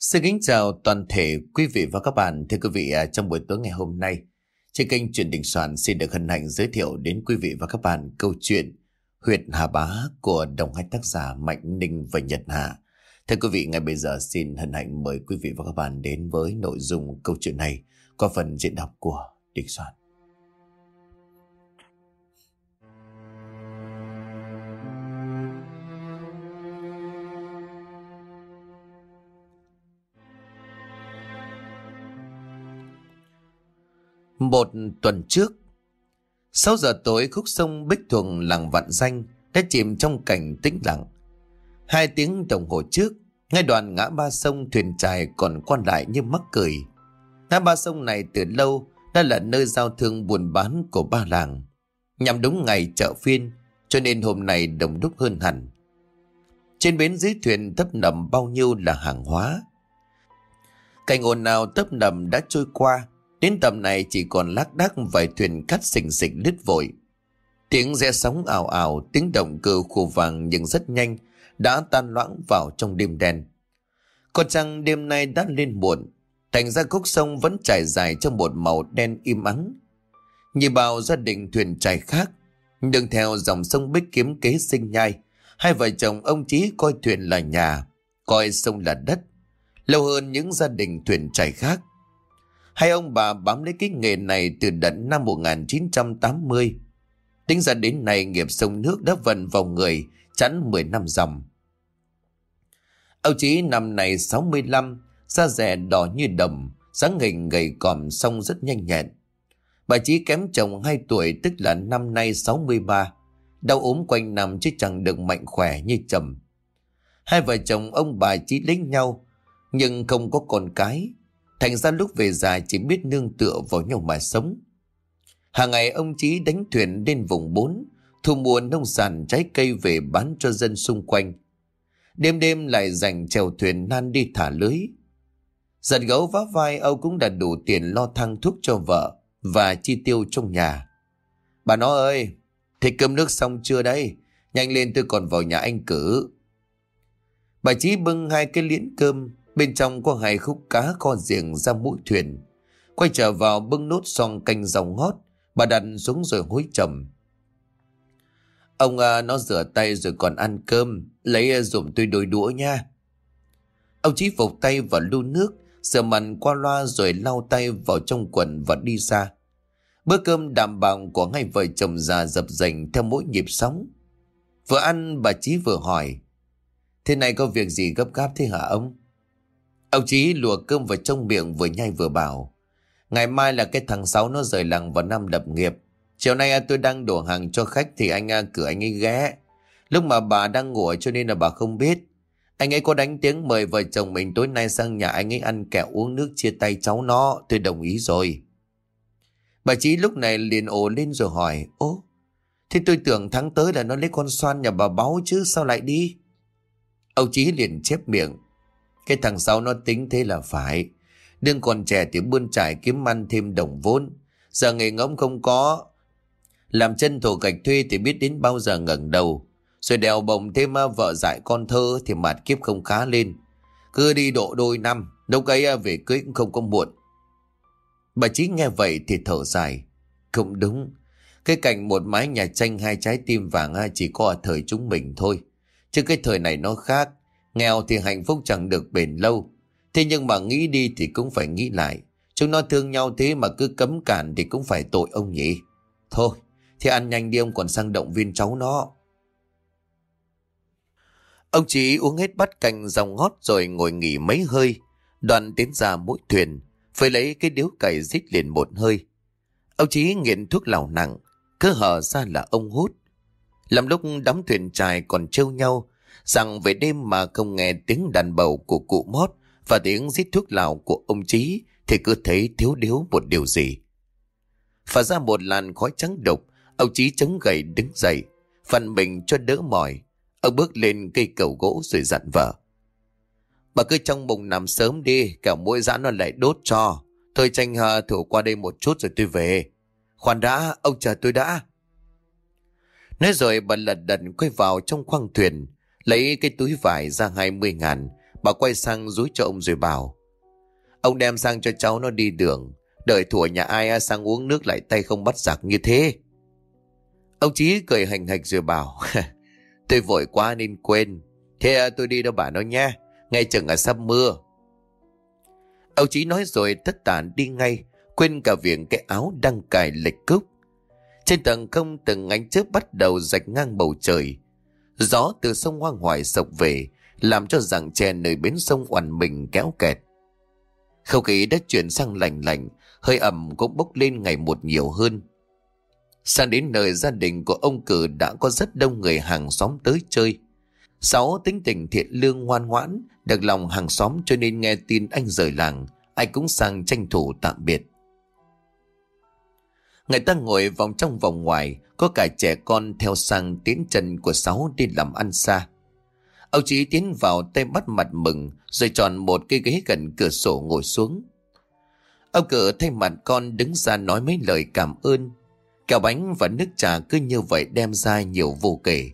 Xin kính chào toàn thể quý vị và các bạn. Thưa quý vị, à, trong buổi tối ngày hôm nay, trên kênh Truyền Đình Soạn xin được hân hạnh giới thiệu đến quý vị và các bạn câu chuyện Huyệt Hà Bá của đồng hai tác giả Mạnh Ninh và Nhật Hà. Thưa quý vị, ngay bây giờ xin hân hạnh mời quý vị và các bạn đến với nội dung câu chuyện này qua phần diễn đọc của Đình Soạn. Một tuần trước, 6 giờ tối khúc sông Bích Thuận làng Vạn Danh đã chìm trong cảnh tĩnh lặng. Hai tiếng đồng hồ trước, ngay đoàn ngã ba sông thuyền trài còn quan lại như mắc cười. Ngã ba sông này từ lâu đã là nơi giao thương buôn bán của ba làng. Nhằm đúng ngày chợ phiên, cho nên hôm nay đông đúc hơn hẳn. Trên bến dưới thuyền tấp nầm bao nhiêu là hàng hóa. Cảnh ồn nào tấp nầm đã trôi qua, Đến tầm này chỉ còn lác đác vài thuyền cắt xình xịch lướt vội. Tiếng rẽ sóng ảo ảo, tiếng động cơ khu vàng nhưng rất nhanh, đã tan loãng vào trong đêm đen. Còn chăng đêm nay đã lên muộn, thành ra khúc sông vẫn trải dài trong một màu đen im ắng. Như bao gia đình thuyền trải khác, đường theo dòng sông Bích kiếm kế sinh nhai, hai vợ chồng ông Chí coi thuyền là nhà, coi sông là đất. Lâu hơn những gia đình thuyền trải khác, Hai ông bà bám lấy cái nghề này từ đận năm 1980. Tính ra đến nay nghiệp sông nước đã vận vào người chắn 10 năm dòng. Ông Chí năm nay 65, da rẻ đỏ như đầm, dáng hình gầy còm song rất nhanh nhẹn. Bà Chí kém chồng 2 tuổi tức là năm nay 63. Đau ốm quanh năm chứ chẳng được mạnh khỏe như chồng. Hai vợ chồng ông bà Chí lấy nhau, nhưng không có con cái. Thành ra lúc về già chỉ biết nương tựa vào nhau mà sống. Hàng ngày ông Chí đánh thuyền lên vùng 4, thu mua nông sản trái cây về bán cho dân xung quanh. Đêm đêm lại dành chèo thuyền nan đi thả lưới. Giật gấu vá vai Âu cũng đã đủ tiền lo thăng thuốc cho vợ và chi tiêu trong nhà. Bà nó ơi, thịt cơm nước xong chưa đây? Nhanh lên tôi còn vào nhà anh cử. Bà Chí bưng hai cái liễn cơm Bên trong có hai khúc cá kho giềng ra mũi thuyền. Quay trở vào bưng nốt xong canh dòng hót. Bà đặt xuống rồi hối trầm Ông à, nó rửa tay rồi còn ăn cơm. Lấy à, dùm tôi đôi đũa nha. Ông Chí phục tay vào lu nước. Sửa mặn qua loa rồi lau tay vào trong quần và đi ra. Bữa cơm đạm bảo của hai vợ chồng già dập dành theo mỗi nhịp sóng. Vừa ăn bà Chí vừa hỏi. Thế này có việc gì gấp gáp thế hả ông? Ông Chí lùa cơm vào trong miệng vừa nhai vừa bảo. Ngày mai là cái thằng Sáu nó rời làng vào năm lập nghiệp. Chiều nay à, tôi đang đổ hàng cho khách thì anh à, cửa anh ấy ghé. Lúc mà bà đang ngủ cho nên là bà không biết. Anh ấy có đánh tiếng mời vợ chồng mình tối nay sang nhà anh ấy ăn kẹo uống nước chia tay cháu nó. Tôi đồng ý rồi. Bà Chí lúc này liền ồ lên rồi hỏi. Ố, thế tôi tưởng tháng tới là nó lấy con xoan nhà bà báo chứ sao lại đi? Ông Chí liền chép miệng. Cái thằng sau nó tính thế là phải. Đương còn trẻ thì bươn trải kiếm ăn thêm đồng vốn. Giờ nghề ngỗng không có. Làm chân thổ gạch thuê thì biết đến bao giờ ngẩng đầu. Rồi đèo bồng thêm à, vợ dại con thơ thì mặt kiếp không khá lên. Cứ đi độ đôi năm, đâu ấy à, về cưới cũng không có muộn. Bà Chí nghe vậy thì thở dài. Không đúng. Cái cảnh một mái nhà tranh hai trái tim vàng à, chỉ có ở thời chúng mình thôi. Chứ cái thời này nó khác. Nghèo thì hạnh phúc chẳng được bền lâu. Thế nhưng mà nghĩ đi thì cũng phải nghĩ lại. Chúng nó thương nhau thế mà cứ cấm cản thì cũng phải tội ông nhỉ. Thôi, thì ăn nhanh đi ông còn sang động viên cháu nó. Ông chỉ uống hết bát canh dòng hót rồi ngồi nghỉ mấy hơi. Đoàn tiến ra mũi thuyền, phải lấy cái điếu cày rít liền một hơi. Ông chí nghiện thuốc lào nặng, cứ hở ra là ông hút. Làm lúc đám thuyền trài còn trêu nhau, rằng về đêm mà không nghe tiếng đàn bầu của cụ mót và tiếng rít thuốc lào của ông Chí thì cứ thấy thiếu điếu một điều gì. Phả ra một làn khói trắng độc, ông Chí chống gầy đứng dậy, phần mình cho đỡ mỏi. Ông bước lên cây cầu gỗ rồi dặn vợ. Bà cứ trong bụng nằm sớm đi, cả mũi dã nó lại đốt cho. Thôi tranh hờ thủ qua đây một chút rồi tôi về. Khoan đã, ông chờ tôi đã. Nói rồi bà lật đật quay vào trong khoang thuyền, Lấy cái túi vải ra 20 ngàn, Bà quay sang rúi cho ông rồi bảo. Ông đem sang cho cháu nó đi đường. Đợi thủa nhà ai sang uống nước lại tay không bắt giặc như thế. Ông Chí cười hành hạch rồi bảo. tôi vội quá nên quên. Thế à, tôi đi đâu bà nó nha. Ngay chừng là sắp mưa. Ông Chí nói rồi tất tản đi ngay. Quên cả việc cái áo đang cài lệch cúc. Trên tầng không từng ánh chớp bắt đầu rạch ngang bầu trời. Gió từ sông hoang hoài sộc về, làm cho rặng tre nơi bến sông oằn mình kéo kẹt. Không khí đã chuyển sang lành lạnh, hơi ẩm cũng bốc lên ngày một nhiều hơn. Sang đến nơi gia đình của ông cử đã có rất đông người hàng xóm tới chơi. Sáu tính tình thiện lương ngoan ngoãn, được lòng hàng xóm cho nên nghe tin anh rời làng, ai cũng sang tranh thủ tạm biệt. Người ta ngồi vòng trong vòng ngoài, có cả trẻ con theo sang tiến chân của Sáu đi làm ăn xa. Ông Chí tiến vào tay bắt mặt mừng, rồi chọn một cái ghế gần cửa sổ ngồi xuống. Ông cử thay mặt con đứng ra nói mấy lời cảm ơn. Kẹo bánh và nước trà cứ như vậy đem ra nhiều vô kể.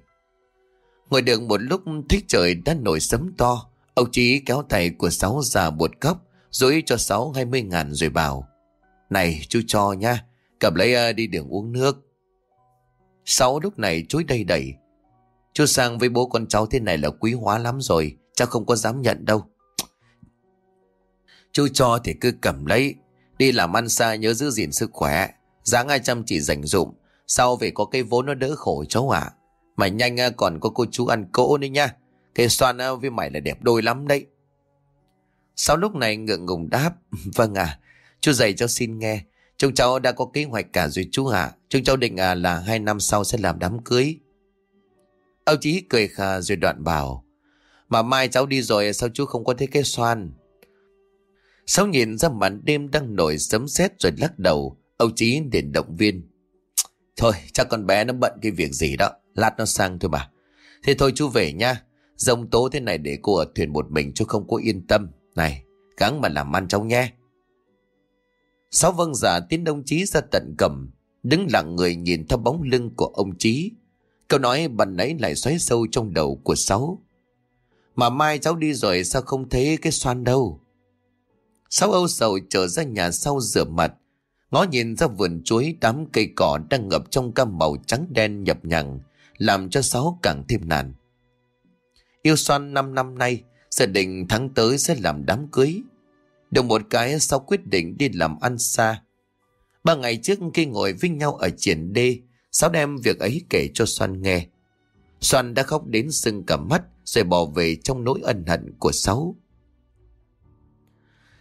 Ngồi được một lúc thích trời đã nổi sấm to, ông Chí kéo tay của Sáu ra bột cốc, rồi cho Sáu hai mươi ngàn rồi bảo. Này chú cho nha, cầm lấy ờ, đi đường uống nước. Sáu lúc này chối đầy đầy, Chú sang với bố con cháu thế này là quý hóa lắm rồi, cháu không có dám nhận đâu. Chú cho thì cứ cầm lấy, đi làm ăn xa nhớ giữ gìn sức khỏe, dáng ai chăm chỉ dành dụng, sau về có cái vốn nó đỡ khổ cháu ạ. À. Mà nhanh ờ, còn có cô chú ăn cỗ nữa nha, cái xoan ờ, với mày là đẹp đôi lắm đấy. Sau lúc này ngượng ngùng đáp, vâng à, chú dạy cho xin nghe, Chúng cháu đã có kế hoạch cả rồi chú ạ. Chúng cháu định à là hai năm sau sẽ làm đám cưới. Ông Chí cười khà rồi đoạn bảo. Mà mai cháu đi rồi sao chú không có thấy cái xoan? Sáu nhìn ra màn đêm đang nổi sấm sét rồi lắc đầu. Ông Chí liền động viên. Thôi chắc con bé nó bận cái việc gì đó. Lát nó sang thôi mà. Thế thôi chú về nha. Dông tố thế này để cô ở thuyền một mình chú không có yên tâm. Này, gắng mà làm ăn cháu nhé. Sáu vâng giả tiến ông Chí ra tận cầm, đứng lặng người nhìn theo bóng lưng của ông Chí. Câu nói bần nãy lại xoáy sâu trong đầu của Sáu. Mà mai cháu đi rồi sao không thấy cái xoan đâu? Sáu âu sầu trở ra nhà sau rửa mặt, ngó nhìn ra vườn chuối đám cây cỏ đang ngập trong cam màu trắng đen nhập nhằng, làm cho Sáu càng thêm nản. Yêu xoan năm năm nay, gia đình tháng tới sẽ làm đám cưới. Được một cái sau quyết định đi làm ăn xa. Ba ngày trước khi ngồi với nhau ở triển đê, Sáu đem việc ấy kể cho Xoan nghe. Xoan đã khóc đến sưng cả mắt rồi bỏ về trong nỗi ân hận của Sáu.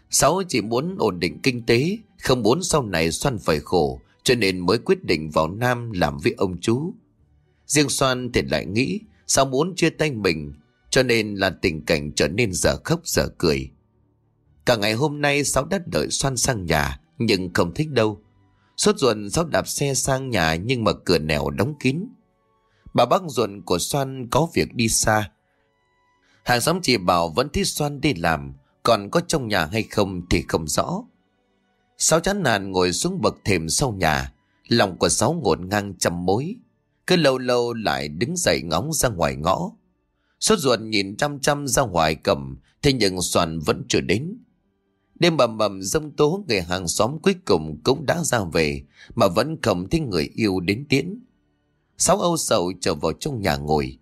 Sáu chỉ muốn ổn định kinh tế, không muốn sau này Xoan phải khổ, cho nên mới quyết định vào Nam làm với ông chú. Riêng Xoan thì lại nghĩ, sáu muốn chia tay mình, cho nên là tình cảnh trở nên dở khóc dở cười. Cả ngày hôm nay Sáu đã đợi xoan sang nhà, Nhưng không thích đâu. Suốt ruột Sáu đạp xe sang nhà Nhưng mà cửa nẻo đóng kín. Bà bác ruột của Xoan có việc đi xa. Hàng xóm chị bảo vẫn thích Xoan đi làm, Còn có trong nhà hay không thì không rõ. Sáu chán nản ngồi xuống bậc thềm sau nhà, Lòng của Sáu ngổn ngang trăm mối. Cứ lâu lâu lại đứng dậy ngóng ra ngoài ngõ. Suốt ruột nhìn chăm chăm ra ngoài cầm, Thế nhưng Xoan vẫn chưa đến. Đêm bầm bầm dông tố người hàng xóm cuối cùng cũng đã ra về, mà vẫn không thấy người yêu đến tiễn. Sáu âu sầu trở vào trong nhà ngồi.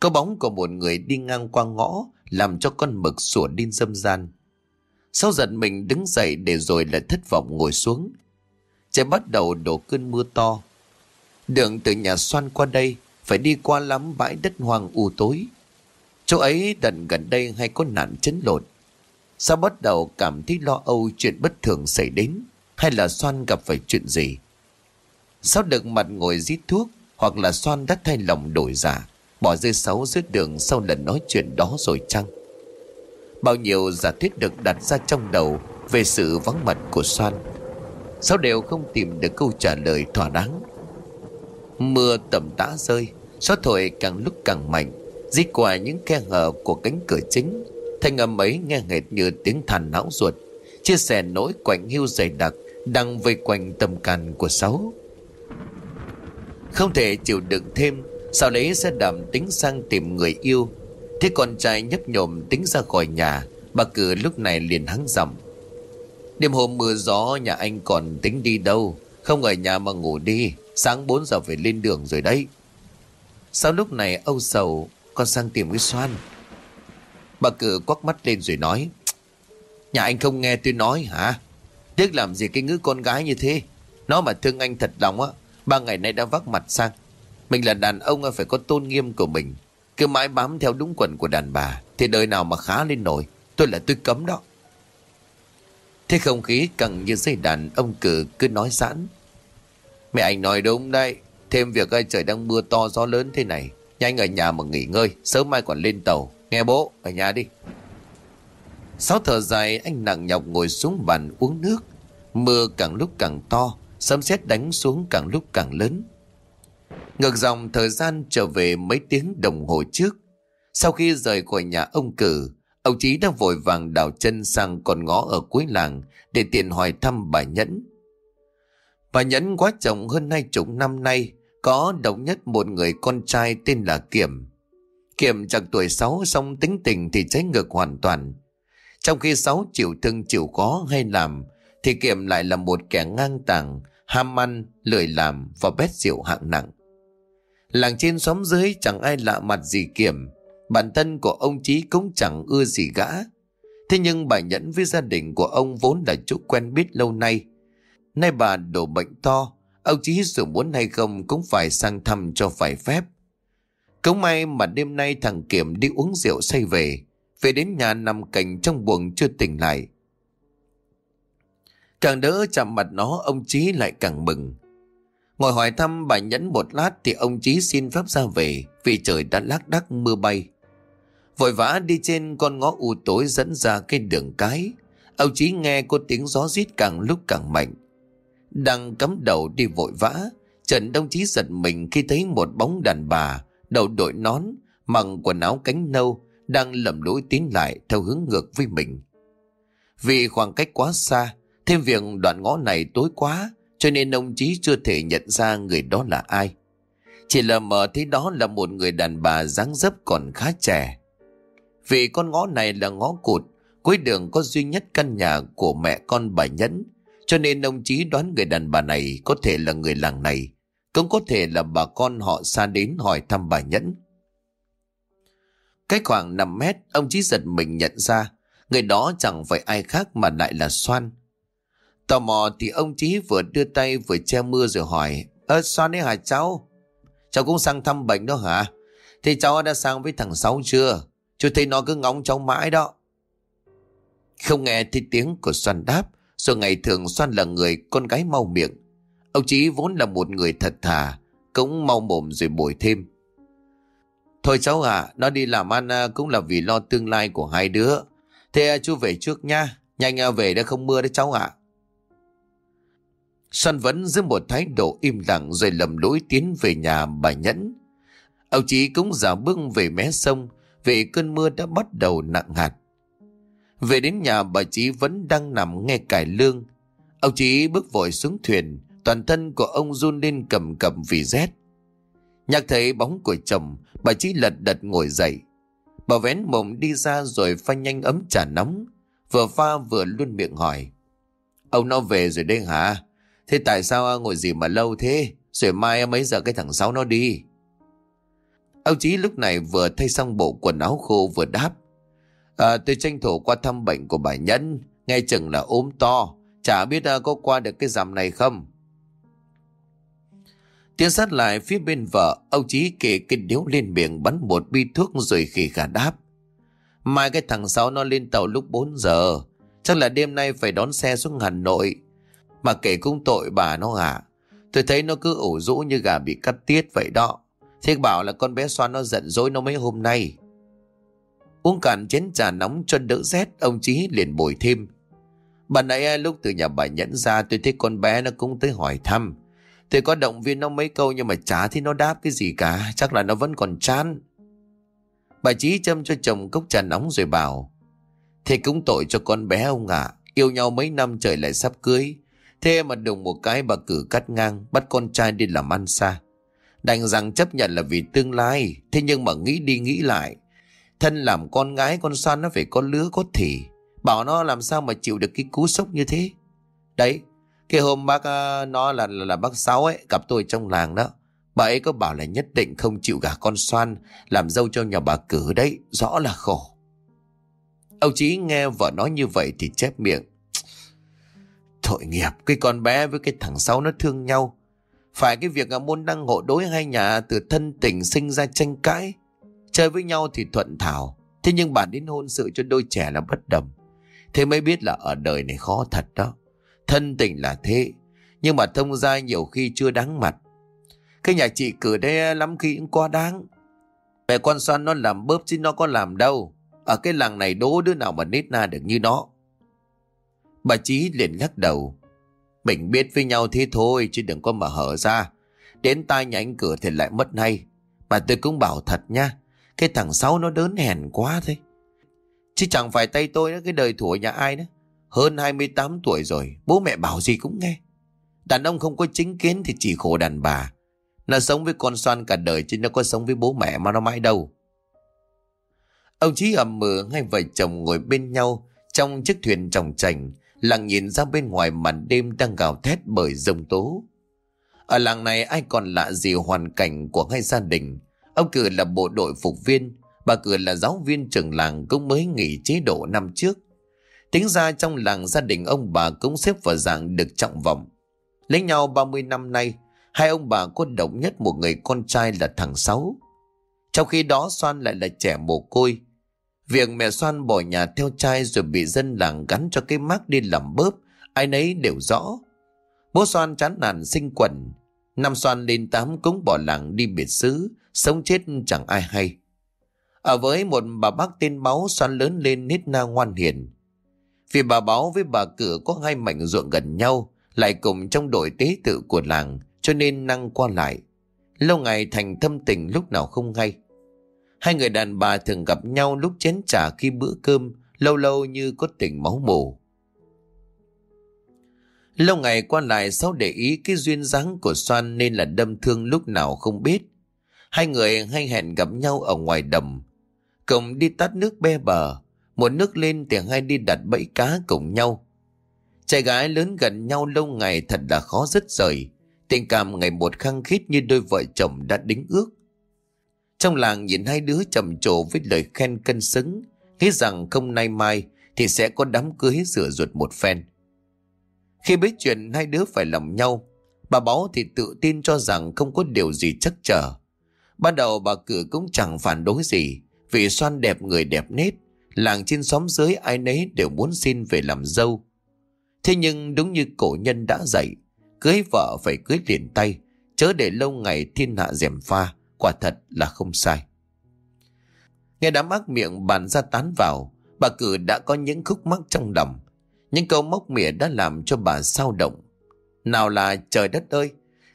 Có bóng của một người đi ngang qua ngõ, làm cho con mực sủa điên dâm gian. Sáu giận mình đứng dậy để rồi lại thất vọng ngồi xuống. Trời bắt đầu đổ cơn mưa to. Đường từ nhà xoan qua đây, phải đi qua lắm bãi đất hoang u tối. Chỗ ấy đần gần đây hay có nạn chấn lột Sao bắt đầu cảm thấy lo âu chuyện bất thường xảy đến? Hay là Xoan gặp phải chuyện gì? Sao được mặt ngồi giết thuốc, Hoặc là Xoan đã thay lòng đổi giả, Bỏ rơi sáu dưới đường sau lần nói chuyện đó rồi chăng? Bao nhiêu giả thuyết được đặt ra trong đầu Về sự vắng mặt của Xoan Sao đều không tìm được câu trả lời thỏa đáng? Mưa tầm tã rơi, Gió thổi càng lúc càng mạnh Dít qua những khe hở của cánh cửa chính. Thanh âm ấy nghe hệt như tiếng than não ruột, Chia sẻ nỗi quạnh hiu dày đặc Đang vây quanh tâm can của Sáu. Không thể chịu đựng thêm Sao lấy sẽ đảm tính sang tìm người yêu. Thế con trai nhấp nhổm tính ra khỏi nhà, Bà cử lúc này liền hắng giọng. Đêm hôm mưa gió, nhà anh còn tính đi đâu? Không ở nhà mà ngủ đi, Sáng 4 giờ phải lên đường rồi đấy. Sau lúc này, âu sầu Con sang tìm cái xoan Bà cử quắc mắt lên rồi nói, Nhà anh không nghe tôi nói hả? Tiếc làm gì cái ngữ con gái như thế? Nó mà thương anh thật lòng á, Ba ngày nay đã vác mặt sang. Mình là đàn ông phải có tôn nghiêm của mình. Cứ mãi bám theo đúng quần của đàn bà, Thì đời nào mà khá lên nổi. Tôi là tôi cấm đó. Thế không khí căng như dây đàn, Ông cử cứ nói sẵn Mẹ anh nói đúng đây Thêm việc ơi trời đang mưa to gió lớn thế này. Nhanh ở nhà mà nghỉ ngơi, Sớm mai còn lên tàu. Nghe bố, ở nhà đi. Sáu thở dài, anh nặng nhọc ngồi xuống bàn uống nước. Mưa càng lúc càng to, Sấm sét đánh xuống càng lúc càng lớn. Ngược dòng thời gian trở về mấy tiếng đồng hồ trước. Sau khi rời khỏi nhà ông cử, Ông Chí đã vội vàng đào chân sang con ngõ ở cuối làng Để tiện hỏi thăm bà Nhẫn. Bà Nhẫn quá chồng hơn hai chục năm nay, Có độc nhất một người con trai tên là Kiểm kiệm chẳng tuổi sáu xong tính tình thì trái ngược hoàn toàn. Trong khi sáu chịu thương chịu khó hay làm Thì kiệm lại là một kẻ ngang tàng Ham ăn, lười làm và bét rượu hạng nặng. Làng trên xóm dưới chẳng ai lạ mặt gì kiệm. Bản thân của ông Chí cũng chẳng ưa gì gã. Thế nhưng bà Nhẫn với gia đình của ông vốn là chỗ quen biết lâu nay. Nay bà đổ bệnh to Ông Chí dù muốn hay không cũng phải sang thăm cho phải phép. Cũng may mà đêm nay thằng Kiểm đi uống rượu say về Về đến nhà nằm cạnh trong buồng chưa tỉnh lại Càng đỡ chạm mặt nó ông Chí lại càng mừng Ngồi hỏi thăm bà Nhẫn một lát thì ông Chí xin phép ra về vì trời đã lác đác mưa bay. Vội vã đi trên con ngõ u tối dẫn ra cái đường cái. Ông Chí nghe có tiếng gió rít càng lúc càng mạnh. Đang cắm đầu đi vội vã, Trần Đông Chí giật mình khi thấy một bóng đàn bà, đầu đội nón, mặc quần áo cánh nâu, đang lầm lũi tiến lại theo hướng ngược với mình. Vì khoảng cách quá xa, thêm việc đoạn ngõ này tối quá, cho nên ông Chí chưa thể nhận ra người đó là ai. Chỉ là mờ thấy đó là một người đàn bà dáng dấp còn khá trẻ. Vì con ngõ này là ngõ cụt, cuối đường có duy nhất căn nhà của mẹ con bà Nhẫn, cho nên ông Chí đoán người đàn bà này có thể là người làng này, cũng có thể là bà con họ xa đến hỏi thăm bà Nhẫn. Cách khoảng 5 mét, ông Chí giật mình nhận ra, người đó chẳng phải ai khác mà lại là Soan. Tò mò thì ông Chí vừa đưa tay vừa che mưa rồi hỏi, Ơ Soan ấy hả cháu? Cháu cũng sang thăm bệnh đó hả? Thì cháu đã sang với thằng Sáu chưa? Chú thấy nó cứ ngóng cháu mãi đó. Không nghe thấy tiếng của Soan đáp, rồi ngày thường Soan là người con gái mau miệng. Ông Chí vốn là một người thật thà, cũng mau mồm rồi bồi thêm. Thôi cháu à, nó đi làm ăn à, cũng là vì lo tương lai của hai đứa. Thế à, chú về trước nha, nhanh à, về đã không mưa đấy cháu ạ. Xuân vẫn giữ một thái độ im lặng rồi lầm lỗi tiến về nhà bà Nhẫn. Ông Chí cũng giả bước về mé sông vì cơn mưa đã bắt đầu nặng hạt. Về đến nhà bà Chí vẫn đang nằm nghe cải lương. Ông Chí bước vội xuống thuyền, toàn thân của ông run lên cầm cầm vì rét. Nhạc thấy bóng của chồng, bà chỉ lật đật ngồi dậy. Bà vén mồm đi ra rồi pha nhanh ấm trà nóng, vừa pha vừa luôn miệng hỏi. Ông nó về rồi đây hả? Thế tại sao ngồi gì mà lâu thế? Rồi mai mấy giờ cái thằng Sáu nó đi? Ông Chí lúc này vừa thay xong bộ quần áo khô vừa đáp. À, tôi tranh thủ qua thăm bệnh của bà Nhẫn, nghe chừng là ốm to, chả biết à, có qua được cái giảm này không. Tiến sát lại phía bên vợ, ông Chí kể cái điếu lên miệng bắn một bi thuốc rồi khỉ khả đáp. Mai cái thằng Sáu nó lên tàu lúc 4 giờ, chắc là đêm nay phải đón xe xuống Hà Nội. Mà kể cũng tội bà nó hả? Tôi thấy nó cứ ủ rũ như gà bị cắt tiết vậy đó. Thế bảo là con bé xoan nó giận dỗi nó mấy hôm nay. Uống cạn chén trà nóng cho đỡ rét, ông Chí liền bồi thêm. Bà nãy lúc từ nhà bà nhẫn ra tôi thấy con bé nó cũng tới hỏi thăm. Tôi có động viên nó mấy câu nhưng mà chả thấy nó đáp cái gì cả, chắc là nó vẫn còn chán. Bà Chí châm cho chồng cốc trà nóng rồi bảo. Thế cũng tội cho con bé ông ạ, yêu nhau mấy năm trời lại sắp cưới. Thế mà đùng một cái bà cử cắt ngang, bắt con trai đi làm ăn xa. Đành rằng chấp nhận là vì tương lai, thế nhưng mà nghĩ đi nghĩ lại. Thân làm con gái con son nó phải có lứa có thỉ. Bảo nó làm sao mà chịu được cái cú sốc như thế. Đấy, cái hôm bác ờ, nó là, là là bác Sáu ấy gặp tôi trong làng đó. Bà ấy có bảo là nhất định không chịu gả con xoan làm dâu cho nhà bà cử đấy, rõ là khổ. Ông Chí nghe vợ nói như vậy thì chép miệng. Tội nghiệp, cái con bé với cái thằng Sáu nó thương nhau. Phải cái việc môn đăng hộ đối hai nhà từ thân tình sinh ra tranh cãi. Chơi với nhau thì thuận thảo. Thế nhưng bản đến hôn sự cho đôi trẻ là bất đồng. Thế mới biết là ở đời này khó thật đó. Thân tình là thế. Nhưng mà thông gia nhiều khi chưa đáng mặt. Cái nhà chị cử đây lắm khi cũng quá đáng. Mẹ con xoan nó làm bớp chứ nó có làm đâu. Ở cái làng này đố đứa nào mà nết na được như nó. Bà Chí liền lắc đầu. Mình biết với nhau thế thôi, chứ đừng có mà hở ra. Đến tai nhà anh cửa thì lại mất hay. Mà tôi cũng bảo thật nha. Cái thằng Sáu nó đớn hèn quá thế. Chứ chẳng phải tay tôi nữa cái đời thủa nhà ai nữa. Hơn 28 tuổi rồi, bố mẹ bảo gì cũng nghe. Đàn ông không có chính kiến thì chỉ khổ đàn bà. Nó sống với con xoan cả đời chứ nó có sống với bố mẹ mà nó mãi đâu. Ông Chí ầm mờ hai vợ chồng ngồi bên nhau trong chiếc thuyền tròng trành, lặng nhìn ra bên ngoài màn đêm đang gào thét bởi rông tố. Ở làng này ai còn lạ gì hoàn cảnh của hai gia đình. Ông Cử là bộ đội phục viên, bà Cử là giáo viên trường làng cũng mới nghỉ chế độ năm trước. Tính ra trong làng gia đình ông bà cũng xếp vào dạng được trọng vọng. Lấy nhau 30 năm nay, hai ông bà có động nhất một người con trai là thằng Sáu. Trong khi đó Soan lại là trẻ mồ côi. Việc mẹ Soan bỏ nhà theo trai rồi bị dân làng gắn cho cái mác đi làm bớp, ai nấy đều rõ. Bố Soan chán nản sinh quẩn. Năm Soan lên tám cũng bỏ làng đi biệt xứ, sống chết chẳng ai hay. Ở với một bà bác tên Máu Soan lớn lên nít na ngoan hiền. Vì bà Báo với bà Cửa có hai mảnh ruộng gần nhau, lại cùng trong đội tế tự của làng, cho nên năng qua lại. Lâu ngày thành thâm tình lúc nào không hay. Hai người đàn bà thường gặp nhau lúc chén trà khi bữa cơm, lâu lâu như có tình máu mù. Lâu ngày qua lại sau để ý cái duyên dáng của Soan nên là đâm thương lúc nào không biết. Hai người hay hẹn gặp nhau ở ngoài đầm. Cùng đi tắt nước be bờ, một nước lên thì hai đi đặt bẫy cá cùng nhau. Trai gái lớn gần nhau lâu ngày thật là khó dứt rời. Tình cảm ngày một khăng khít như đôi vợ chồng đã đính ước. Trong làng nhìn hai đứa trầm trồ với lời khen cân xứng, nghĩ rằng không nay mai thì sẽ có đám cưới rửa ruột một phen. Khi biết chuyện hai đứa phải lòng nhau, bà Báo thì tự tin cho rằng không có điều gì chắc trở. Ban đầu bà cử cũng chẳng phản đối gì, vì xoan đẹp người đẹp nết, làng trên xóm dưới ai nấy đều muốn xin về làm dâu. Thế nhưng đúng như cổ nhân đã dạy, cưới vợ phải cưới liền tay, chớ để lâu ngày thiên hạ dèm pha, quả thật là không sai. Nghe đám ác miệng bàn ra tán vào, bà cử đã có những khúc mắc trong lòng. Những câu mốc mỉa đã làm cho bà sao động. Nào là trời đất ơi,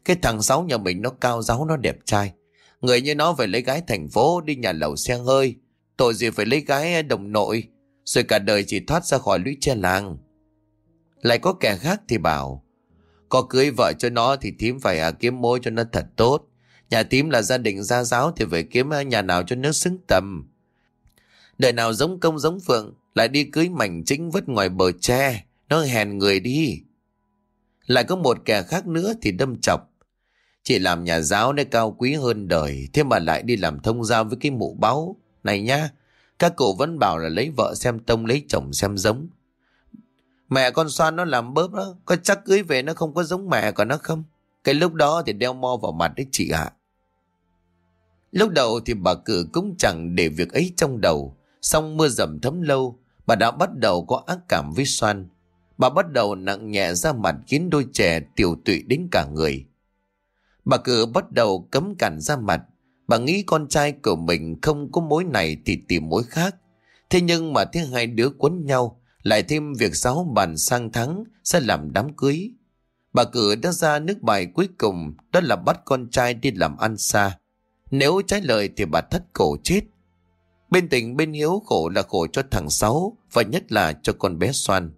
cái thằng Sáu nhà mình nó cao giáo nó đẹp trai. Người như nó phải lấy gái thành phố đi nhà lầu xe hơi. Tội gì phải lấy gái đồng nội, rồi cả đời chỉ thoát ra khỏi lũy che làng. Lại có kẻ khác thì bảo, có cưới vợ cho nó thì thím phải à, kiếm mối cho nó thật tốt. Nhà tím là gia đình gia giáo thì phải kiếm à, nhà nào cho nó xứng tầm. Đời nào giống công giống phượng lại đi cưới mảnh chính vứt ngoài bờ tre. Nó hèn người đi. Lại có một kẻ khác nữa thì đâm chọc. Chỉ làm nhà giáo nơi cao quý hơn đời. Thế mà lại đi làm thông giao với cái mụ báu. Này nha, các cụ vẫn bảo là lấy vợ xem tông lấy chồng xem giống. Mẹ con xoan nó làm bớp đó. Có chắc cưới về nó không có giống mẹ của nó không? Cái lúc đó thì đeo mo vào mặt đấy chị ạ. Lúc đầu thì bà cử cũng chẳng để việc ấy trong đầu. Xong mưa dầm thấm lâu, bà đã bắt đầu có ác cảm với xoan, Bà bắt đầu nặng nhẹ ra mặt khiến đôi trẻ tiểu tụy đến cả người. Bà cử bắt đầu cấm cản ra mặt. Bà nghĩ con trai của mình không có mối này thì tìm mối khác. Thế nhưng mà thế hai đứa quấn nhau, lại thêm việc sáu bàn sang thắng sẽ làm đám cưới. Bà cử đã ra nước bài cuối cùng đó là bắt con trai đi làm ăn xa. Nếu trái lời thì bà thất cổ chết. Bên tình bên hiếu khổ là khổ cho thằng Sáu và nhất là cho con bé Soan.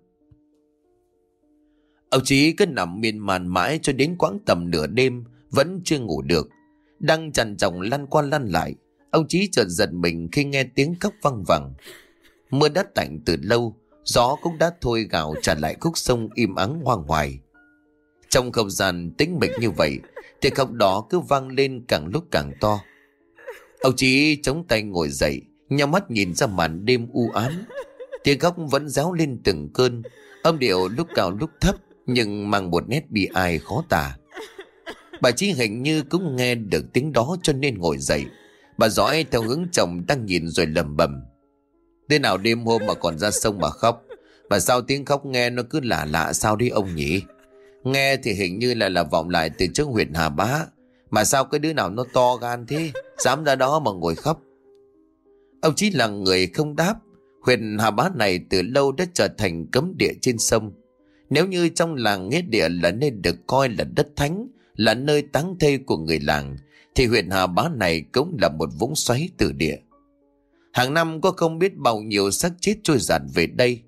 Ông Chí cứ nằm miên man mãi cho đến quãng tầm nửa đêm vẫn chưa ngủ được. Đang chằn chồng lăn qua lăn lại. Ông Chí chợt giật mình khi nghe tiếng khóc văng vẳng. Mưa đã tạnh từ lâu, gió cũng đã thôi gào trả lại khúc sông im ắng hoang hoài. Trong không gian tĩnh mịch như vậy, thì khóc đó cứ vang lên càng lúc càng to. Ông Chí chống tay ngồi dậy, nhắm mắt nhìn ra màn đêm u ám. Tiếng khóc vẫn réo lên từng cơn, âm điệu lúc cao lúc thấp nhưng mang một nét bi ai khó tả. Bà Chí hình như cũng nghe được tiếng đó cho nên ngồi dậy. Bà dõi theo hướng chồng đang nhìn rồi lầm bầm. Thế nào đêm hôm mà còn ra sông mà khóc? Mà sao tiếng khóc nghe nó cứ lạ lạ sao đi ông nhỉ? Nghe thì hình như là là vọng lại từ trước huyện Hà Bá. Mà sao cái đứa nào nó to gan thế? Dám ra đó mà ngồi khóc. Ông Chí là người không đáp. Huyện Hà Bá này từ lâu đã trở thành cấm địa trên sông. Nếu như trong làng nghĩa địa là nên được coi là đất thánh, là nơi táng thây của người làng, thì huyện Hà Bá này cũng là một vũng xoáy từ địa. Hàng năm có không biết bao nhiêu xác chết trôi giạt về đây.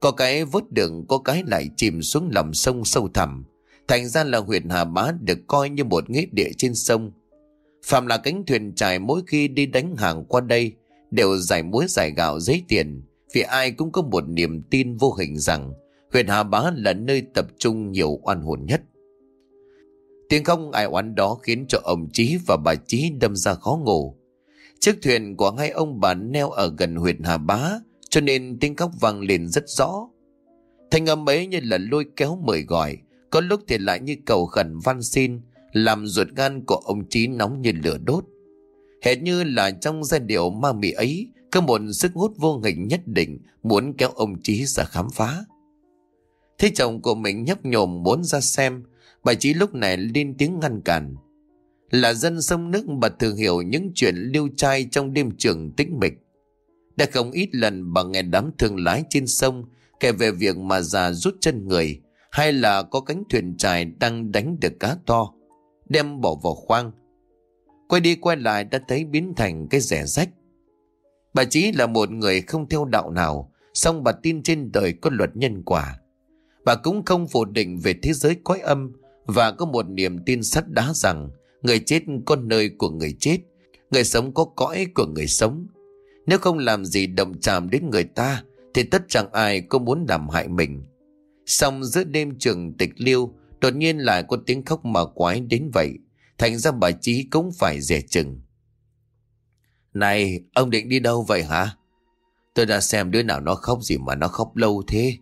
Có cái vớt đường, có cái lại chìm xuống lòng sông sâu thẳm. Thành ra là huyện Hà Bá được coi như một nghĩa địa trên sông. Phạm là cánh thuyền trải mỗi khi đi đánh hàng qua đây, đều giải muối giải gạo giấy tiền, vì ai cũng có một niềm tin vô hình rằng huyện Hà Bá là nơi tập trung nhiều oan hồn nhất. Tiếng không ai oán đó khiến cho ông Chí và bà Chí đâm ra khó ngủ. Chiếc thuyền của hai ông bà neo ở gần huyện Hà Bá, cho nên tiếng khóc vang lên rất rõ. Thanh âm ấy như là lôi kéo mời gọi, có lúc thì lại như cầu khẩn van xin, làm ruột gan của ông Chí nóng như lửa đốt. Hệt như là trong giai điệu ma mị ấy, có một sức hút vô hình nhất định muốn kéo ông Chí ra khám phá. Thế chồng của mình nhấp nhồm muốn ra xem, bà chỉ lúc này lên tiếng ngăn cản. Là dân sông nước bà thường hiểu những chuyện lưu trai trong đêm trường tĩnh mịch. Đã không ít lần bà nghe đám thương lái trên sông kể về việc mà già rút chân người, hay là có cánh thuyền trài đang đánh được cá to, đem bỏ vào khoang. Quay đi quay lại đã thấy biến thành cái rẻ rách. Bà Chí là một người không theo đạo nào, song bà tin trên đời có luật nhân quả. Bà cũng không phủ định về thế giới cõi âm và có một niềm tin sắt đá rằng người chết có nơi của người chết, người sống có cõi của người sống. Nếu không làm gì động chạm đến người ta thì tất chẳng ai có muốn làm hại mình. Xong giữa đêm trường tịch liêu đột nhiên lại có tiếng khóc mà quái đến vậy. Thành ra bà Chí cũng phải dè chừng. Này, ông định đi đâu vậy hả? Tôi đã xem đứa nào nó khóc gì mà nó khóc lâu thế.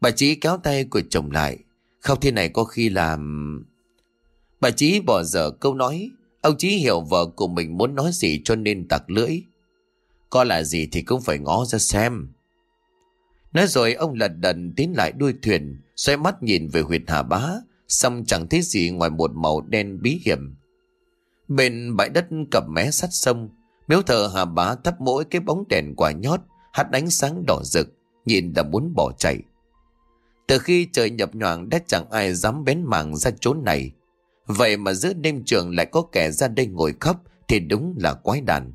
Bà Chí kéo tay của chồng lại không thế này có khi làm... Bà Chí bỏ dở câu nói. Ông Chí hiểu vợ của mình muốn nói gì cho nên tặc lưỡi. Có là gì thì cũng phải ngó ra xem. Nói rồi ông lật đần tiến lại đuôi thuyền, xoay mắt nhìn về huyệt hà bá, xong chẳng thấy gì ngoài một màu đen bí hiểm. Bên bãi đất cập mé sát sông, miếu thờ hà bá thắp mỗi cái bóng đèn quả nhót, hắt ánh sáng đỏ rực, nhìn đã muốn bỏ chạy. Từ khi trời nhập nhoảng đã chẳng ai dám bén mảng ra chỗ này. Vậy mà giữa đêm trường lại có kẻ ra đây ngồi khóc thì đúng là quái đàn.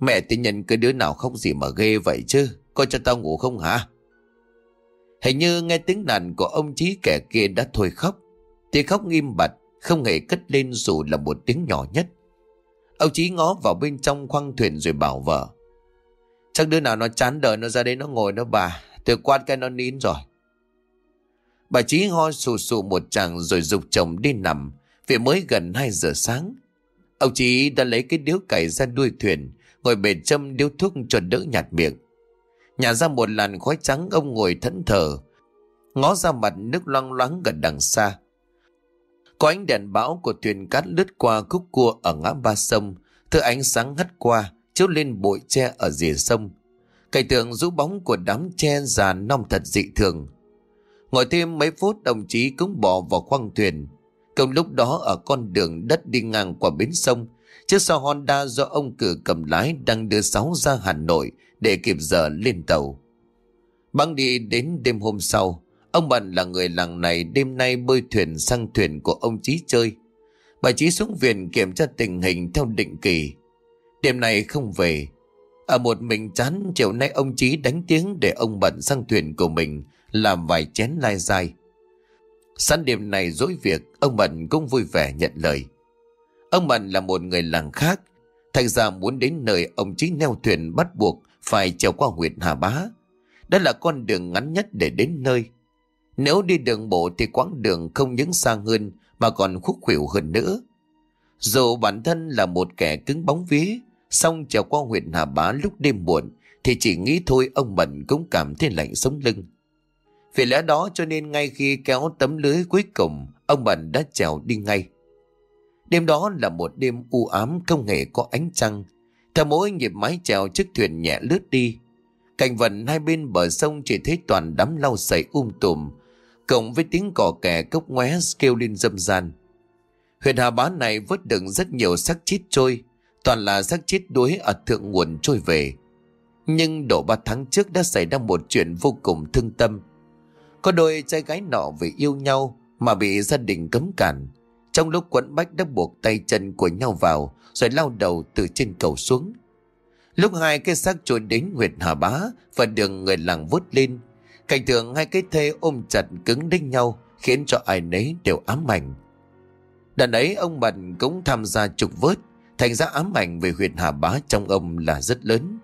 Mẹ tin nhân cái đứa nào khóc gì mà ghê vậy chứ, coi cho tao ngủ không hả? Hình như nghe tiếng đàn của ông chí kẻ kia đã thôi khóc. Thì khóc nghiêm bặt, không hề cất lên dù là một tiếng nhỏ nhất. Ông chí ngó vào bên trong khoang thuyền rồi bảo vợ. Chắc đứa nào nó chán đời nó ra đây nó ngồi nó bà. Từ quan cái nó nín rồi. Bà Chí ho sù sù một chàng rồi dục chồng đi nằm vì mới gần 2 giờ sáng. Ông Chí đã lấy cái điếu cày ra đuôi thuyền ngồi bệt châm điếu thuốc cho đỡ nhạt miệng. Nhả ra một làn khói trắng ông ngồi thẫn thờ ngó ra mặt nước loang loáng gần đằng xa. Có ánh đèn bão của thuyền cát lướt qua khúc cua ở ngã ba sông, thứ ánh sáng hắt qua, chiếu lên bụi tre ở rìa sông. Cảnh tượng rũ bóng của đám tre già non thật dị thường, Ngồi thêm mấy phút đồng chí cũng bỏ vào khoang thuyền. Cùng lúc đó ở con đường đất đi ngang qua bến sông, chiếc xe Honda do ông cử cầm lái đang đưa Sáu ra Hà Nội để kịp giờ lên tàu. Băng đi đến đêm hôm sau, ông bạn là người làng này đêm nay bơi thuyền sang thuyền của ông Chí chơi. Bà Chí xuống viện kiểm tra tình hình theo định kỳ. Đêm nay không về. Ở một mình chán chiều nay ông Chí đánh tiếng để ông Bận sang thuyền của mình làm vài chén lai dai. Sẵn đêm này dối việc, ông Mận cũng vui vẻ nhận lời. Ông Mận là một người làng khác, Thành ra muốn đến nơi ông chí neo thuyền bắt buộc phải trèo qua huyện Hà Bá. Đó là con đường ngắn nhất để đến nơi. Nếu đi đường bộ thì quãng đường không những xa hơn mà còn khúc khuỷu hơn nữa. Dù bản thân là một kẻ cứng bóng vía, xong trèo qua huyện Hà Bá lúc đêm muộn thì chỉ nghĩ thôi ông Mận cũng cảm thấy lạnh sống lưng. Vì lẽ đó cho nên ngay khi kéo tấm lưới cuối cùng, ông Mận đã trèo đi ngay. Đêm đó là một đêm u ám không hề có ánh trăng. Theo mỗi nhịp mái trèo chiếc thuyền nhẹ lướt đi. Cảnh vận hai bên bờ sông chỉ thấy toàn đám lau sậy um tùm, cộng với tiếng cò kè cốc ngoé kêu lên dâm gian. Huyện Hà Bá này vớt đựng rất nhiều xác chết trôi, toàn là xác chết đuối ở thượng nguồn trôi về. Nhưng độ ba tháng trước đã xảy ra một chuyện vô cùng thương tâm. Có đôi trai gái nọ vì yêu nhau mà bị gia đình cấm cản. Trong lúc quẫn bách đã buộc tay chân của nhau vào, rồi lao đầu từ trên cầu xuống. Lúc hai cái xác trôi đến huyện Hà Bá và đường người làng vút lên. Cảnh tượng hai cái thê ôm chặt cứng đinh nhau khiến cho ai nấy đều ám ảnh. Đàn ấy ông Bần cũng tham gia trục vớt thành ra ám ảnh về huyện Hà Bá trong ông là rất lớn.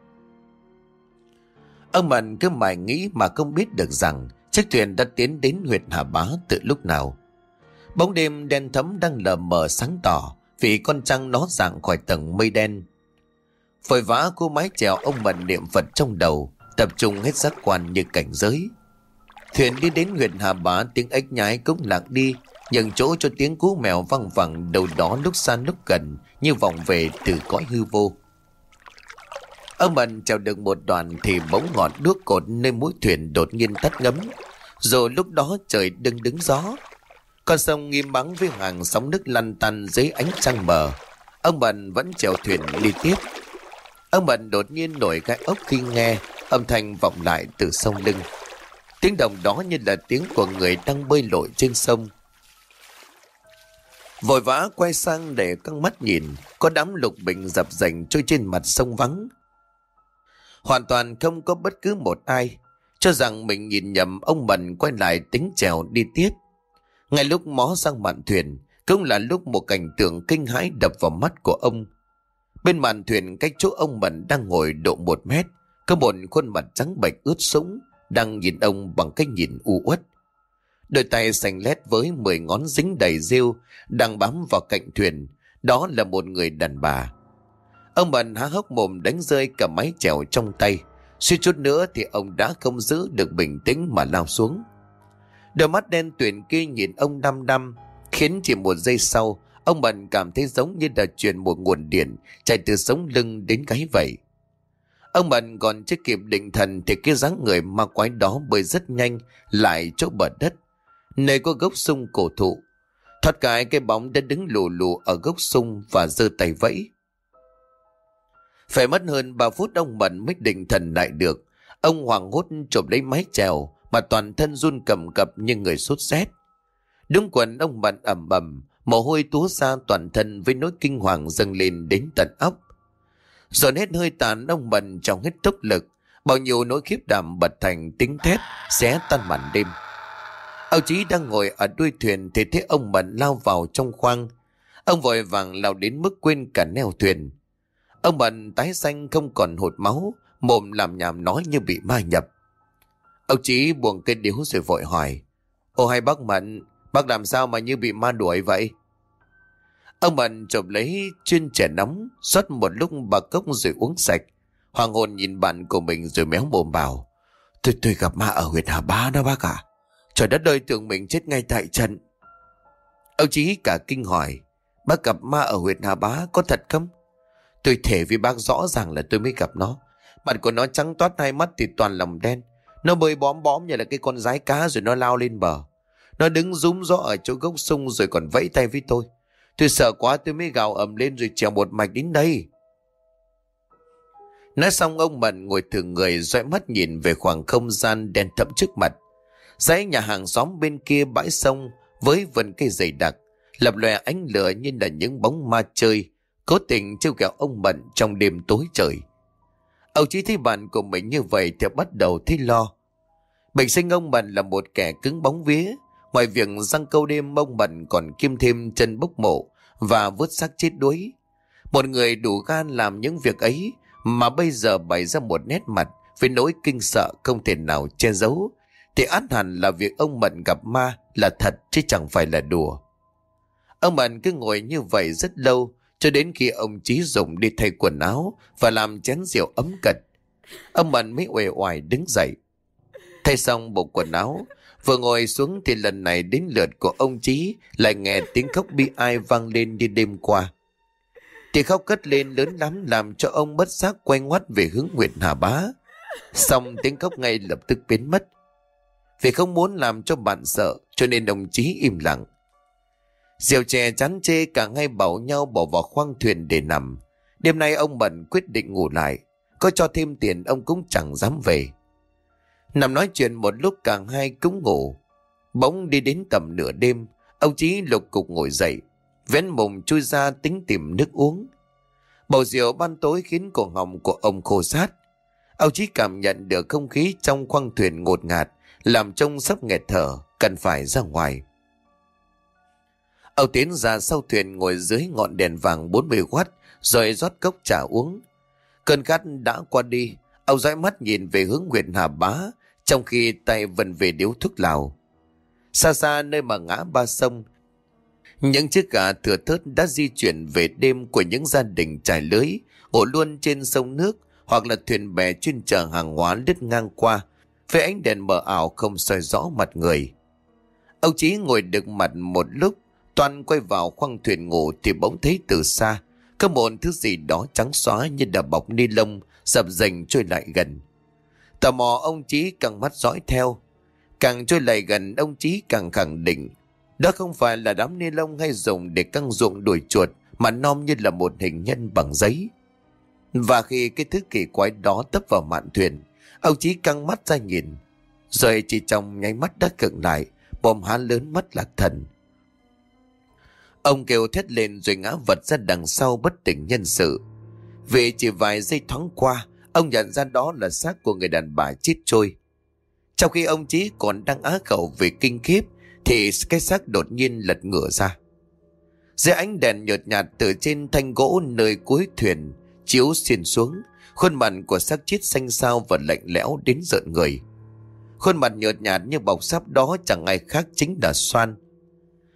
Ông Bần cứ mãi nghĩ mà không biết được rằng chiếc thuyền đã tiến đến huyện Hà Bá từ lúc nào. Bóng đêm đen thấm đang lờ mờ sáng tỏ vì con trăng nó dạng khỏi tầng mây đen. Phổi vã cô mái chèo ông Bần niệm Phật trong đầu, tập trung hết giác quan như cảnh giới. Thuyền đi đến huyện Hà Bá tiếng ếch nhái cũng lạc đi, nhường chỗ cho tiếng cú mèo văng vẳng đầu đó lúc xa lúc gần như vòng về từ cõi hư vô. Ông Bần chào được một đoàn thì bóng ngọn đuốc cột nơi mũi thuyền đột nhiên tắt ngấm. Rồi lúc đó trời đứng đứng gió, con sông nghiêm bắn với hàng sóng nước lăn tăn dưới ánh trăng mờ. Ông Bần vẫn chèo thuyền đi tiếp. Ông Bần đột nhiên nổi cái ốc khi nghe âm thanh vọng lại từ sông lưng. Tiếng động đó như là tiếng của người đang bơi lội trên sông. Vội vã quay sang để căng mắt nhìn, có đám lục bình dập dành trôi trên mặt sông vắng. Hoàn toàn không có bất cứ một ai, cho rằng mình nhìn nhầm ông Bần quay lại tính trèo đi tiếp. Ngay lúc mó sang mạn thuyền, cũng là lúc một cảnh tượng kinh hãi đập vào mắt của ông. Bên màn thuyền cách chỗ ông Mận đang ngồi độ một mét, có một khuôn mặt trắng bệch ướt sũng, đang nhìn ông bằng cách nhìn u uất. Đôi tay xanh lét với mười ngón dính đầy rêu, đang bám vào cạnh thuyền, đó là một người đàn bà. Ông bần há hốc mồm đánh rơi cả máy chèo trong tay, suy chút nữa thì ông đã không giữ được bình tĩnh mà lao xuống. Đôi mắt đen tuyển kia nhìn ông đăm đăm, khiến chỉ một giây sau, ông bần cảm thấy giống như là truyền một nguồn điện chạy từ sống lưng đến gáy vậy. Ông bần còn chưa kịp định thần thì cái dáng người ma quái đó bơi rất nhanh lại chỗ bờ đất, nơi có gốc sung cổ thụ. Thoát cái cái bóng đã đứng lù lù ở gốc sung và giơ tay vẫy. Phải mất hơn 3 phút ông Bận mới định thần lại được. Ông hoàng hốt chụp lấy mái chèo, mà toàn thân run cầm cập như người sốt rét. Đúng quần ông bận ẩm bầm, mồ hôi túa ra toàn thân với nỗi kinh hoàng dâng lên đến tận óc. Dồn hết hơi tàn ông bận trong hết tốc lực, bao nhiêu nỗi khiếp đảm bật thành tiếng thét, xé tan màn đêm. Âu Chí đang ngồi ở đuôi thuyền thì thấy ông bận lao vào trong khoang. Ông vội vàng lao đến mức quên cả neo thuyền. Ông bận tái xanh không còn hột máu, mồm làm nhảm nói như bị ma nhập. Ông Chí buồn cây điếu rồi vội hỏi. Ô hay bác Mận, bác làm sao mà như bị ma đuổi vậy? Ông Mận chụp lấy chuyên trẻ nóng, xót một lúc bà cốc rồi uống sạch. Hoàng hồn nhìn bạn của mình rồi méo mồm bảo. Tôi tôi gặp ma ở huyện Hà Ba đó bác ạ. Trời đất ơi, tưởng mình chết ngay tại trận. Ông Chí cả kinh hỏi. Bác gặp ma ở huyện Hà Bá có thật không? Tôi thể với bác rõ ràng là tôi mới gặp nó. Mặt của nó trắng toát, hai mắt thì toàn lòng đen. Nó bơi bóm bóm như là cái con rái cá rồi nó lao lên bờ. Nó đứng rúm gió ở chỗ gốc sung rồi còn vẫy tay với tôi. Tôi sợ quá, tôi mới gào ầm lên rồi trèo một mạch đến đây. Nói xong, ông Mận ngồi thử người, dõi mắt nhìn về khoảng không gian đen thẫm trước mặt. Dãy nhà hàng xóm bên kia bãi sông với vườn cây dày đặc, lập lòe ánh lửa như là những bóng ma chơi, cố tình trêu kẹo ông Mận trong đêm tối trời. Ông chỉ thấy bạn của mình như vậy thì bắt đầu thấy lo. Bệnh sinh ông Bận là một kẻ cứng bóng vía. Ngoài việc răng câu đêm ông Bận còn kiêm thêm chân bốc mộ và vớt xác chết đuối. Một người đủ gan làm những việc ấy mà bây giờ bày ra một nét mặt với nỗi kinh sợ không thể nào che giấu thì át hẳn là việc ông Mận gặp ma là thật chứ chẳng phải là đùa. Ông Mận cứ ngồi như vậy rất lâu cho đến khi ông Chí dùng đi thay quần áo và làm chén rượu ấm cật. Ông Mận mới uể oải đứng dậy. Thay xong bộ quần áo, vừa ngồi xuống thì lần này đến lượt của ông Chí lại nghe tiếng khóc bi ai vang lên như đêm qua. Tiếng khóc cất lên lớn lắm làm cho ông bất giác quay ngoắt về hướng Nguyệt Hà Bá. Xong tiếng khóc ngay lập tức biến mất. Vì không muốn làm cho bạn sợ cho nên đồng Chí im lặng. Diều chè chán chê cả ngay bảo nhau bỏ vào khoang thuyền để nằm. Đêm nay ông Bận quyết định ngủ lại. Có cho thêm tiền ông cũng chẳng dám về. Nằm nói chuyện một lúc cả hai cũng ngủ. Bỗng đi đến tầm nửa đêm, ông Chí lục cục ngồi dậy, vén mồm chui ra tính tìm nước uống. Bầu rượu ban tối khiến cổ họng của ông khô sát. Ông Chí cảm nhận được không khí trong khoang thuyền ngột ngạt, làm trông sắp nghẹt thở, cần phải ra ngoài. Âu tiến ra sau thuyền ngồi dưới ngọn đèn vàng 40W rồi rót cốc trà uống. Cơn khát đã qua đi, Âu dõi mắt nhìn về hướng huyện Hà Bá trong khi tay vần về điếu thuốc lào. Xa xa nơi mà ngã ba sông, những chiếc gà thừa thớt đã di chuyển về đêm của những gia đình trải lưới, ổ luôn trên sông nước hoặc là thuyền bè chuyên chở hàng hóa lướt ngang qua, với ánh đèn mờ ảo không soi rõ mặt người. Ông Chí ngồi được mặt một lúc, toàn quay vào khoang thuyền ngủ thì bỗng thấy từ xa, có một thứ gì đó trắng xóa như đà bọc ni lông sập dành trôi lại gần. Tò mò ông Chí càng mắt dõi theo. Càng trôi lại gần ông Chí càng khẳng định. Đó không phải là đám ni lông hay dùng để căng ruộng đuổi chuột mà non như là một hình nhân bằng giấy. Và khi cái thứ kỳ quái đó tấp vào mạn thuyền, ông Chí căng mắt ra nhìn. Rồi chỉ trong nháy mắt đã cận lại, bom há lớn mắt lạc thần. Ông kêu thét lên rồi ngã vật ra đằng sau bất tỉnh nhân sự. Vì chỉ vài giây thoáng qua, Ông nhận ra đó là xác của người đàn bà chết trôi. Trong khi ông Chí còn đang á khẩu về kinh khiếp, thì cái xác đột nhiên lật ngửa ra. Dưới ánh đèn nhợt nhạt từ trên thanh gỗ nơi cuối thuyền, chiếu xuyên xuống, khuôn mặt của xác chết xanh xao và lạnh lẽo đến rợn người. Khuôn mặt nhợt nhạt như bọc sáp đó chẳng ai khác chính là Soan.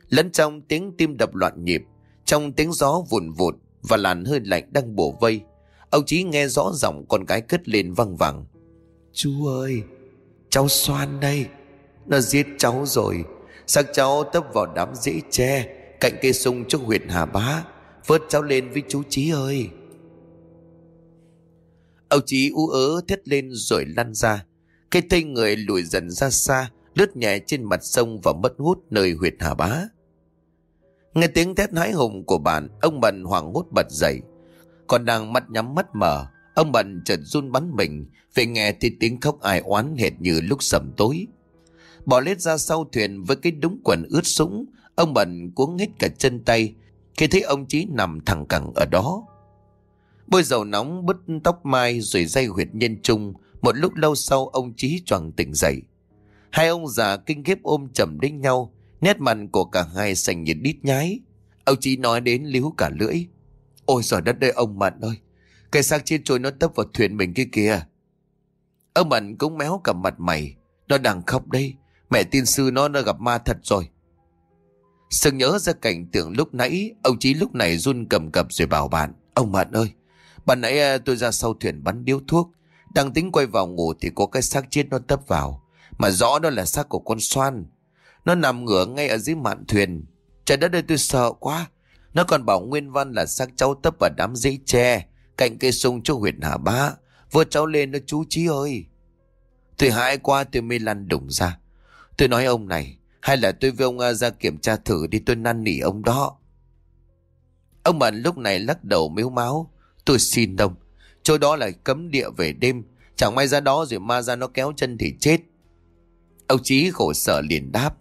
Lẫn trong tiếng tim đập loạn nhịp, trong tiếng gió vùn vụt và làn hơi lạnh đang bổ vây, Ông Chí nghe rõ giọng con gái cất lên văng vẳng. Chú ơi, cháu xoan đây. Nó giết cháu rồi. Xác cháu tấp vào đám rễ tre cạnh cây sung trước huyện Hà Bá. Vớt cháu lên với chú Chí ơi. Ông Chí ú ớ thét lên rồi lăn ra. cái tay người lùi dần ra xa, lướt nhẹ trên mặt sông và mất hút nơi huyệt Hà Bá. Nghe tiếng thét hãi hùng của bạn, ông Bần hoảng hốt bật dậy. Còn đang mắt nhắm mắt mở Ông bận chợt run bắn mình Vì nghe thì tiếng khóc ai oán hệt như lúc sầm tối Bỏ lết ra sau thuyền với cái đúng quần ướt sũng Ông bận cuống hết cả chân tay Khi thấy ông Chí nằm thẳng cẳng ở đó Bôi dầu nóng, bứt tóc mai rồi dây huyệt nhân trung. Một lúc lâu sau, ông Chí choàng tỉnh dậy. Hai ông già kinh khiếp ôm chầm đến nhau. Nét mặt của cả hai sành nhiệt đít nhái. Ông Chí nói đến líu cả lưỡi. Ôi giời đất đây ông Mận ơi. Cái xác chết trôi nó tấp vào thuyền mình kia kìa. Ông Mận cũng méo cả mặt mày. Nó đang khóc đây Mẹ tiên sư nó đã gặp ma thật rồi. Sừng nhớ ra cảnh tượng lúc nãy, Ông Chí lúc này run cầm cập rồi bảo bạn, Ông Mận ơi bạn nãy à, tôi ra sau thuyền bắn điếu thuốc. Đang tính quay vào ngủ thì có cái xác chết nó tấp vào. Mà rõ đó là xác của con xoan Nó nằm ngửa ngay ở dưới mạn thuyền. Trời đất ơi, tôi sợ quá. Nó còn bảo Nguyên Văn là xác cháu tấp vào đám dãy tre, Cạnh cây sung cho huyện Hà Bá. Vừa cháu lên nó chú Chí ơi. Tôi hãi qua tôi mới lăn đụng ra. Tôi nói ông này, Hay là tôi với ông à, ra kiểm tra thử đi, tôi năn nỉ ông đó. Ông bạn lúc này lắc đầu miếu máu. Tôi xin ông Chỗ đó là cấm địa về đêm Chẳng may ra đó rồi ma ra nó kéo chân thì chết Ông Chí khổ sở liền đáp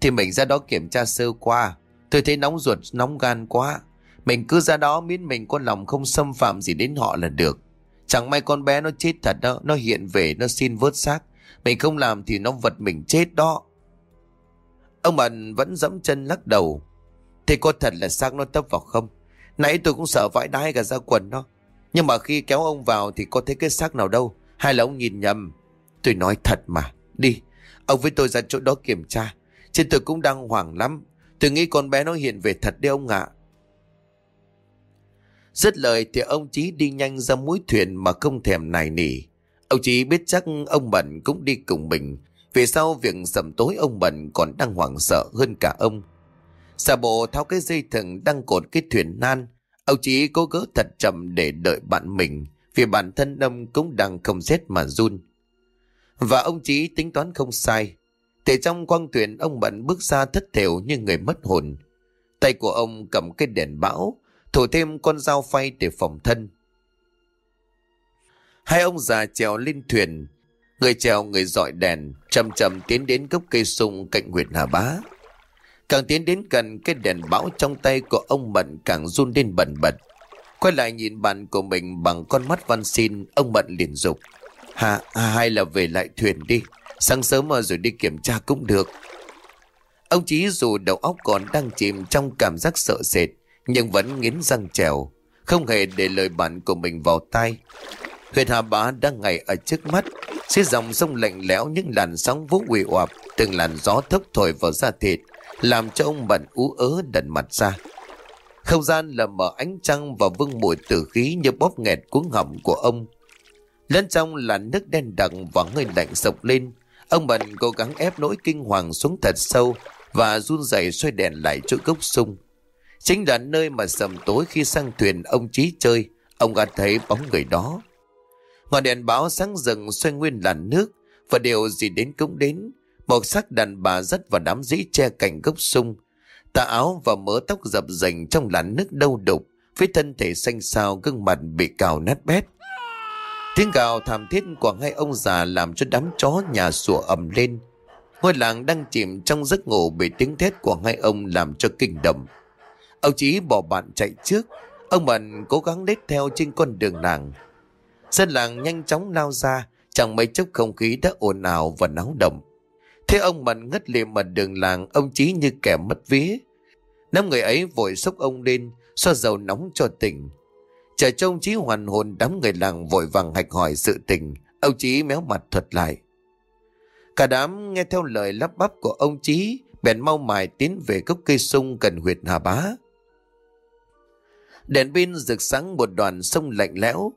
Thì mình ra đó kiểm tra sơ qua Tôi thấy nóng ruột, nóng gan quá. Mình cứ ra đó miễn mình có lòng không xâm phạm gì đến họ là được. Chẳng may con bé nó chết thật đó, nó hiện về, nó xin vớt xác. Mình không làm thì nó vật mình chết đó. Ông bạn vẫn dẫm chân lắc đầu. Thế có thật là xác nó tấp vào không? Nãy tôi cũng sợ vãi đai cả ra quần đó. Nhưng mà khi kéo ông vào thì có thấy cái xác nào đâu. Hay là ông nhìn nhầm. Tôi nói thật mà. Đi. Ông với tôi ra chỗ đó kiểm tra. Trên tôi cũng đang hoảng lắm. Tôi nghĩ con bé nó hiện về thật đấy ông ạ. Rất lời thì ông Chí đi nhanh ra mũi thuyền mà không thèm nài nỉ. Ông Chí biết chắc ông Bẩn cũng đi cùng mình. Vì sau việc sầm tối ông Bẩn còn đang hoảng sợ hơn cả ông. Xà bộ tháo cái dây thừng đang cột cái thuyền nan. Ông Chí cố gỡ thật chậm để đợi bạn mình. Vì bản thân ông cũng đang không rét mà run. Và ông Chí tính toán không sai. Thì trong quang thuyền ông bận bước ra thất thểu như người mất hồn. Tay của ông cầm cái đèn bão thủ thêm con dao phay để phòng thân. Hai ông già trèo lên thuyền, người trèo người dọi đèn, chậm chậm tiến đến gốc cây sung cạnh huyện Hà Bá. Càng tiến đến gần cái đèn bão trong tay của ông Mận càng run lên bẩn bật. Quay lại nhìn bạn của mình bằng con mắt văn xin, ông Mận liền dục. Hà, hay là về lại thuyền đi, sáng sớm mà rồi đi kiểm tra cũng được. Ông Chí dù đầu óc còn đang chìm trong cảm giác sợ sệt, nhưng vẫn nghiến răng trèo, không hề để lời bạn của mình vào tai. Huyện Hà Bá đang ngày ở trước mắt, xế dòng sông lạnh lẽo những làn sóng vũ quỷ oạp, từng làn gió thốc thổi vào da thịt, làm cho ông bận ú ớ đần mặt ra. Không gian là mở ánh trăng và vương mùi tử khí như bóp nghẹt cuống họng của ông. Lên trong là nước đen đặc và hơi lạnh sộc lên. Ông bận cố gắng ép nỗi kinh hoàng xuống thật sâu và run rẩy xoay đèn lại chỗ gốc sung. Chính là nơi mà sầm tối khi sang thuyền ông Trí chơi, ông đã thấy bóng người đó. Ngọn đèn báo sáng rừng xoay nguyên làn nước, và điều gì đến cũng đến. Màu sắc đàn bà rất vào đám dĩ che cành gốc sung. Tà áo và mớ tóc dập dành trong làn nước đâu đục, với thân thể xanh xao gương mặt bị cào nát bét. Tiếng gào thảm thiết của hai ông già làm cho đám chó nhà sủa ầm lên. Ngôi làng đang chìm trong giấc ngủ bị tiếng thét của hai ông làm cho kinh động. Ông Chí bỏ bạn chạy trước. Ông Mận cố gắng lết theo trên con đường làng. Dân làng nhanh chóng lao ra. Chẳng mấy chốc không khí đã ồn ào và náo động. Thế ông Mận ngất liệm mặt đường làng. Ông Chí như kẻ mất vía. Năm người ấy vội xốc ông lên. xoa dầu nóng cho tỉnh. Chờ trông Chí hoàn hồn đám người làng vội vàng hạch hỏi sự tình. Ông Chí méo mặt thuật lại. Cả đám nghe theo lời lắp bắp của ông Chí, bèn mau mài tiến về gốc cây sung gần huyệt Hà Bá. Đèn pin rực sáng một đoàn sông lạnh lẽo.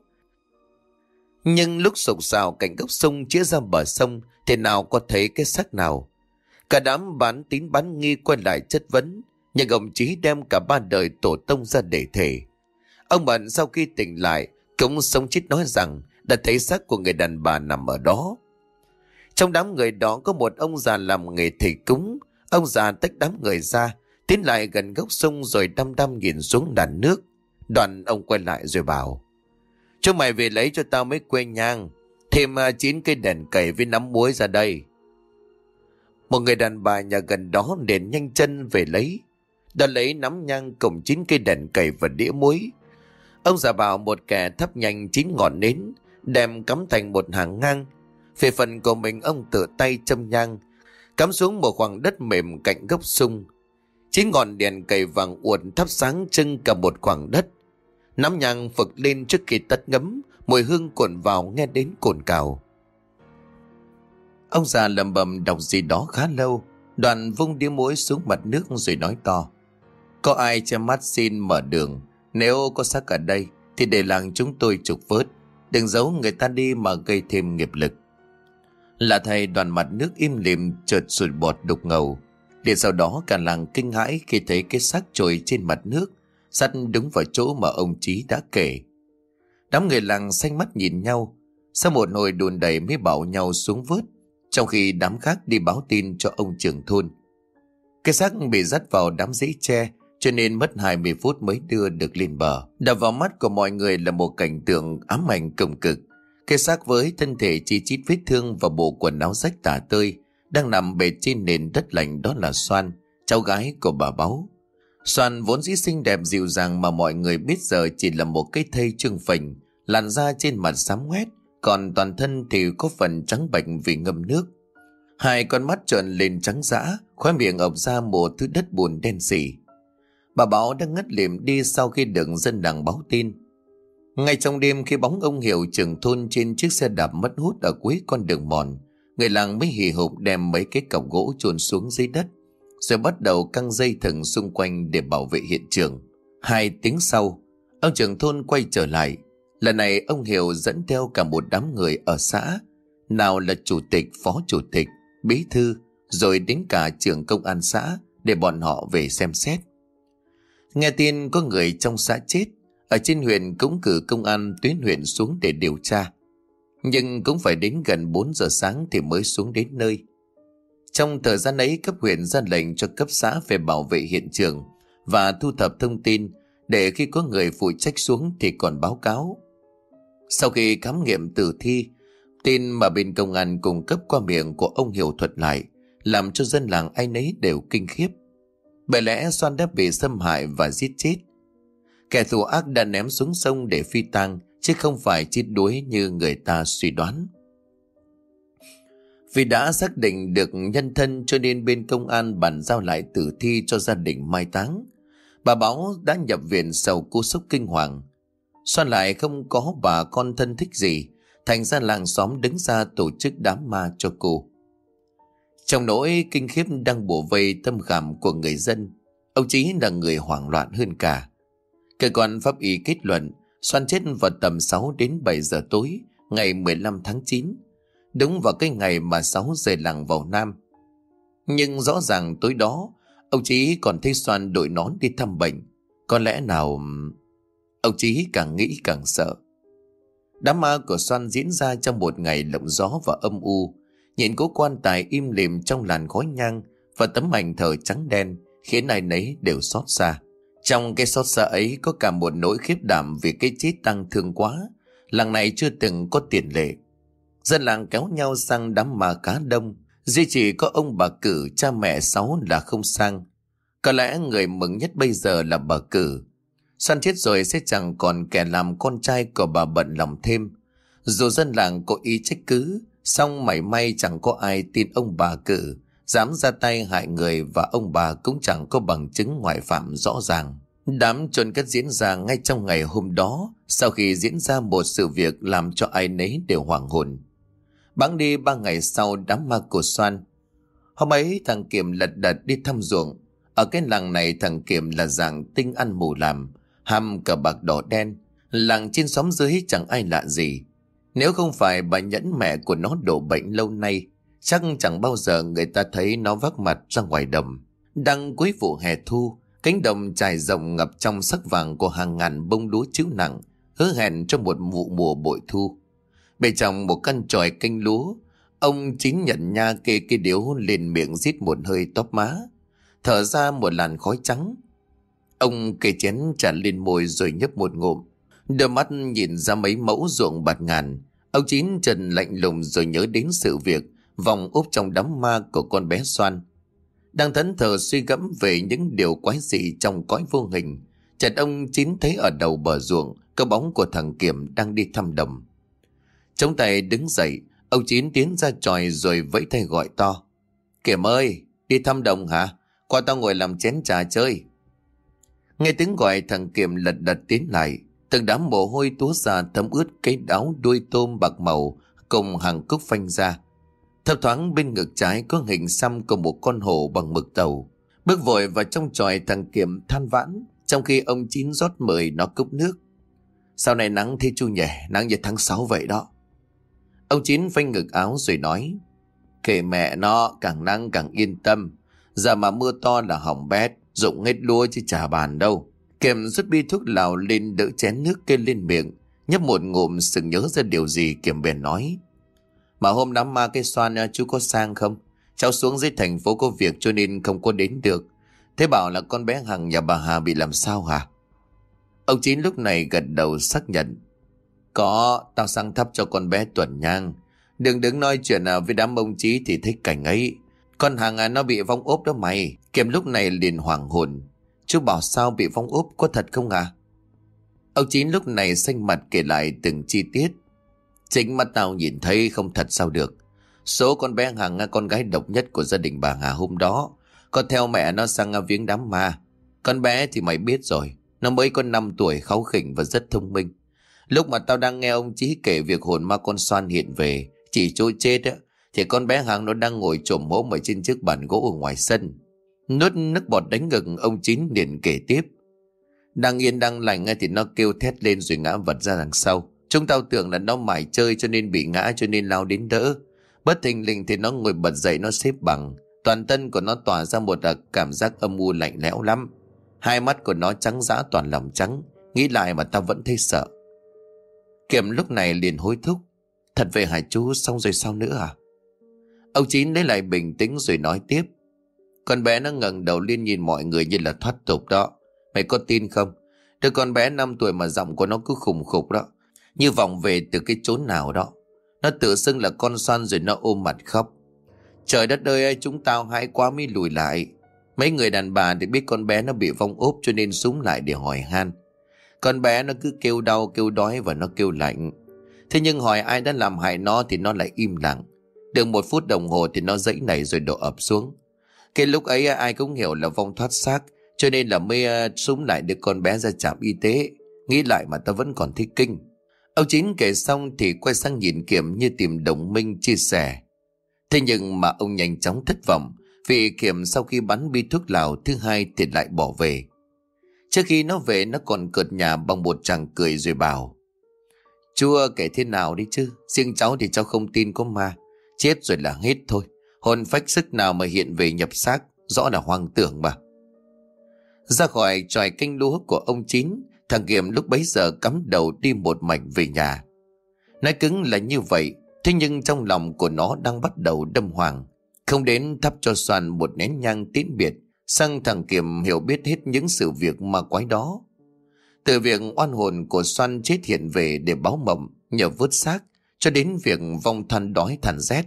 Nhưng lúc sục sào cạnh gốc sông chĩa ra bờ sông thì nào có thấy cái xác nào. Cả đám bán tín bán nghi quay lại chất vấn. Nhưng ông Chí đem cả ba đời tổ tông ra để thể. Ông bạn sau khi tỉnh lại cũng sống chết nói rằng đã thấy xác của người đàn bà nằm ở đó. Trong đám người đó có một ông già làm nghề thầy cúng. Ông già tách đám người ra, tiến lại gần gốc sông rồi đăm đăm nhìn xuống đàn nước. Đoạn ông quay lại rồi bảo Chú mày về lấy cho tao mấy que nhang, Thêm à, chín cây đèn cầy với nắm muối ra đây. Một người đàn bà nhà gần đó liền nhanh chân về lấy. Đã lấy nắm nhang cùng chín cây đèn cầy và đĩa muối. Ông già bảo một kẻ thắp nhanh chín ngọn nến, Đem cắm thành một hàng ngang. Về phần của mình, ông tự tay châm nhang, Cắm xuống một khoảng đất mềm cạnh gốc sung. Chín ngọn đèn cầy vàng uột thắp sáng trưng cả một khoảng đất. Nắm nhang phực lên trước khi tắt ngấm, mùi hương cuộn vào nghe đến cồn cào. Ông già lầm bầm đọc gì đó khá lâu, đoàn vung đĩa muối xuống mặt nước rồi nói to. Có ai che mắt xin mở đường, nếu có xác ở đây thì để làng chúng tôi trục vớt, đừng giấu người ta đi mà gây thêm nghiệp lực. Là thầy đoàn mặt nước im lìm chợt sụt bọt đục ngầu, liền sau đó cả làng kinh hãi khi thấy cái xác trồi trên mặt nước sắt đúng vào chỗ mà ông Chí đã kể. Đám người làng xanh mắt nhìn nhau, sau một hồi đùn đầy mới bảo nhau xuống vớt, trong khi đám khác đi báo tin cho ông trưởng thôn. Cái xác bị dắt vào đám dãy tre, cho nên mất 20 phút mới đưa được lên bờ. Đập vào mắt của mọi người là một cảnh tượng ám ảnh cầm cực. Cái xác với thân thể chi chít vết thương và bộ quần áo rách tả tơi, đang nằm bệt trên nền đất lạnh đó là Soan, cháu gái của bà Báu. Soàn vốn dĩ xinh đẹp dịu dàng mà mọi người biết giờ chỉ là một cái thây trương phình, làn da trên mặt xám ngoét, còn toàn thân thì có phần trắng bệnh vì ngâm nước. Hai con mắt trợn lên trắng dã, khóe miệng ập ra một thứ đất bùn đen xỉ. Bà Bảo đang ngất liệm đi sau khi được dân làng báo tin. Ngay trong đêm khi bóng ông Hiểu trưởng thôn trên chiếc xe đạp mất hút ở cuối con đường mòn, người làng mới hì hục đem mấy cái cọc gỗ chôn xuống dưới đất, rồi bắt đầu căng dây thừng xung quanh để bảo vệ hiện trường. Hai tiếng sau, ông trưởng thôn quay trở lại. Lần này ông Hiểu dẫn theo cả một đám người ở xã, nào là chủ tịch, phó chủ tịch, bí thư, rồi đến cả trưởng công an xã để bọn họ về xem xét. Nghe tin có người trong xã chết, ở trên huyện cũng cử công an tuyến huyện xuống để điều tra. Nhưng cũng phải đến gần 4 giờ sáng thì mới xuống đến nơi. Trong thời gian ấy cấp huyện ra lệnh cho cấp xã về bảo vệ hiện trường và thu thập thông tin để khi có người phụ trách xuống thì còn báo cáo. Sau khi khám nghiệm tử thi, tin mà bên công an cung cấp qua miệng của ông Hiểu thuật lại làm cho dân làng ai nấy đều kinh khiếp. Bởi lẽ Soan đã bị xâm hại và giết chết. Kẻ thù ác đã ném xuống sông để phi tang chứ không phải chết đuối như người ta suy đoán. Vì đã xác định được nhân thân cho nên bên công an bàn giao lại tử thi cho gia đình mai táng. Bà Bảo đã nhập viện sau cú sốc kinh hoàng. Xoan lại không có bà con thân thích gì, thành ra làng xóm đứng ra tổ chức đám ma cho cô. Trong nỗi kinh khiếp đang bổ vây tâm khảm của người dân, ông Chí là người hoảng loạn hơn cả. Cơ quan pháp y kết luận Xoan chết vào tầm 6 đến 7 giờ tối ngày 15 tháng 9, đúng vào cái ngày mà Sáu rời làng vào Nam. Nhưng rõ ràng tối đó, ông Chí còn thấy Xoan đội nón đi thăm bệnh. Có lẽ nào... Ông Chí càng nghĩ càng sợ. Đám ma của Xoan diễn ra trong một ngày lộng gió và âm u. Nhìn cố quan tài im lìm trong làn khói nhang và tấm ảnh thờ trắng đen khiến ai nấy đều xót xa. Trong cái xót xa ấy có cả một nỗi khiếp đảm vì cái chết tăng thương quá. Làng này chưa từng có tiền lệ. Dân làng kéo nhau sang đám mà cá đông. Duy chỉ có ông bà cử cha mẹ sáu là không sang. Có lẽ người mừng nhất bây giờ là bà cử. săn chết rồi sẽ chẳng còn kẻ làm con trai của bà bận lòng thêm. Dù dân làng có ý trách cứ, song mảy may chẳng có ai tin ông bà cử dám ra tay hại người và ông bà cũng chẳng có bằng chứng ngoại phạm rõ ràng. Đám chôn cất diễn ra ngay trong ngày hôm đó, sau khi diễn ra một sự việc làm cho ai nấy đều hoàng hồn. Bắn đi ba ngày sau đám ma của xoan Hôm ấy thằng Kiểm lật đật đi thăm ruộng. Ở cái làng này thằng Kiểm là dạng tinh ăn mù làm, ham cờ bạc đỏ đen. Làng trên xóm dưới chẳng ai lạ gì. Nếu không phải bà nhẫn mẹ của nó đổ bệnh lâu nay, Chắc chẳng bao giờ người ta thấy nó vác mặt ra ngoài đồng. Đang cuối vụ hè thu, cánh đồng trải rộng ngập trong sắc vàng của hàng ngàn bông lúa chiếu nặng, hứa hẹn cho một vụ mùa bội thu. Bề trong một căn tròi canh lúa, ông chính nhận nha kê cái điếu lên miệng rít một hơi tóp má, thở ra một làn khói trắng. Ông kê chén tràn lên môi rồi nhấp một ngụm, đôi mắt nhìn ra mấy mẫu ruộng bạt ngàn. Ông chín trần lạnh lùng rồi nhớ đến sự việc vòng úp trong đám ma của con bé xoan Đang thẫn thờ suy gẫm về những điều quái dị trong cõi vô hình, chợt ông chín thấy ở đầu bờ ruộng có bóng của thằng Kiểm đang đi thăm đồng. Chống tay đứng dậy, ông chín tiến ra tròi rồi vẫy tay gọi to. Kiểm ơi, đi thăm đồng hả? Qua tao ngồi làm chén trà chơi. Nghe tiếng gọi thằng Kiểm lật đật tiến lại, từng đám mồ hôi túa ra thấm ướt cái áo đuôi tôm bạc màu cùng hàng cúc phanh ra. Thấp thoáng bên ngực trái có hình xăm của một con hổ bằng mực tàu. Bước vội vào trong tròi thằng Kiểm than vãn, trong khi ông Chín rót mời nó cốc nước. Sau này nắng thế chu nhẹ, nắng như tháng 6 vậy đó. Ông Chín phanh ngực áo rồi nói, kể mẹ nó càng nắng càng yên tâm. Giờ mà mưa to là hỏng bét, dụng hết lúa chứ chả bàn đâu. Kiểm rút bi thuốc lào lên đỡ chén nước kê lên miệng, nhấp một ngụm sừng nhớ ra điều gì Kiểm bèn nói. Mà hôm đám ma cây xoan à, chú có sang không? Cháu xuống dưới thành phố có việc cho nên không có đến được. Thế bảo là con bé Hằng nhà bà Hà bị làm sao hả? Ông Chín lúc này gật đầu xác nhận. Có, tao sang thắp cho con bé tuần nhang. Đừng đứng nói chuyện nào với đám ông Chí thì thấy cảnh ấy. Con hàng à, nó bị vong ốp đó mày. Kiểm lúc này liền hoảng hồn. Chú bảo sao bị vong ốp có thật không à? Ông Chín lúc này xanh mặt kể lại từng chi tiết Chính mắt tao nhìn thấy không thật sao được. Số con bé Hằng à, con gái độc nhất của gia đình bà Hà hôm đó. Có theo mẹ nó sang à, viếng đám ma. Con bé thì mày biết rồi. Nó mới có 5 tuổi kháu khỉnh và rất thông minh. Lúc mà tao đang nghe ông Chí kể việc hồn ma con xoan hiện về, chỉ trôi chết á, thì con bé hàng nó đang ngồi trồm hốm ở trên chiếc bàn gỗ ở ngoài sân. Nuốt nước bọt đánh ngực ông Chín liền kể tiếp. Đang yên đang lành thì nó kêu thét lên rồi ngã vật ra đằng sau. Chúng tao tưởng là nó mải chơi cho nên bị ngã cho nên lao đến đỡ. Bất thình lình thì nó ngồi bật dậy nó xếp bằng. Toàn thân của nó tỏa ra một à, cảm giác âm u lạnh lẽo lắm. Hai mắt của nó trắng dã toàn lòng trắng. Nghĩ lại mà tao vẫn thấy sợ. Kiệm lúc này liền hối thúc. Thật về hả chú, xong rồi sao nữa à? Ông Chín lấy lại bình tĩnh rồi nói tiếp. Con bé nó ngẩng đầu lên nhìn mọi người như là thoát tục đó. Mày có tin không? Đứa con bé 5 tuổi mà giọng của nó cứ khủng khục đó. Như vòng về từ cái chốn nào đó. Nó tự xưng là con xoan rồi nó ôm mặt khóc. Trời đất ơi ơi chúng tao hãi quá mới lùi lại. Mấy người đàn bà thì biết con bé nó bị vong ốp cho nên súng lại để hỏi han. Con bé nó cứ kêu đau, kêu đói và nó kêu lạnh. Thế nhưng hỏi ai đã làm hại nó thì nó lại im lặng. Được một phút đồng hồ thì nó dãy nảy rồi đổ ập xuống. Cái lúc ấy ai cũng hiểu là vong thoát xác cho nên là mới à, súng lại đưa con bé ra trạm y tế. Nghĩ lại mà ta vẫn còn thích kinh. Ông Chín kể xong thì quay sang nhìn Kiểm như tìm đồng minh chia sẻ. Thế nhưng mà ông nhanh chóng thất vọng vì Kiểm sau khi bắn bi thuốc lào thứ hai thì lại bỏ về. Trước khi nó về nó còn cợt nhà bằng một chàng cười rồi bảo. Chúa kể thế nào đi chứ, riêng cháu thì cháu không tin có ma. Chết rồi là hết thôi, hồn phách sức nào mà hiện về nhập xác, rõ là hoang tưởng mà. Ra khỏi tròi canh lúa của ông Chín, thằng Kiệm lúc bấy giờ cắm đầu đi một mạch về nhà. Nói cứng là như vậy, thế nhưng trong lòng của nó đang bắt đầu đâm hoàng. Không đến thắp cho xoàn một nén nhang tín biệt, sang thằng Kiểm hiểu biết hết những sự việc ma quái đó. Từ việc oan hồn của xoan chết hiện về để báo mộng, nhờ vớt xác, cho đến việc vong than đói than rét.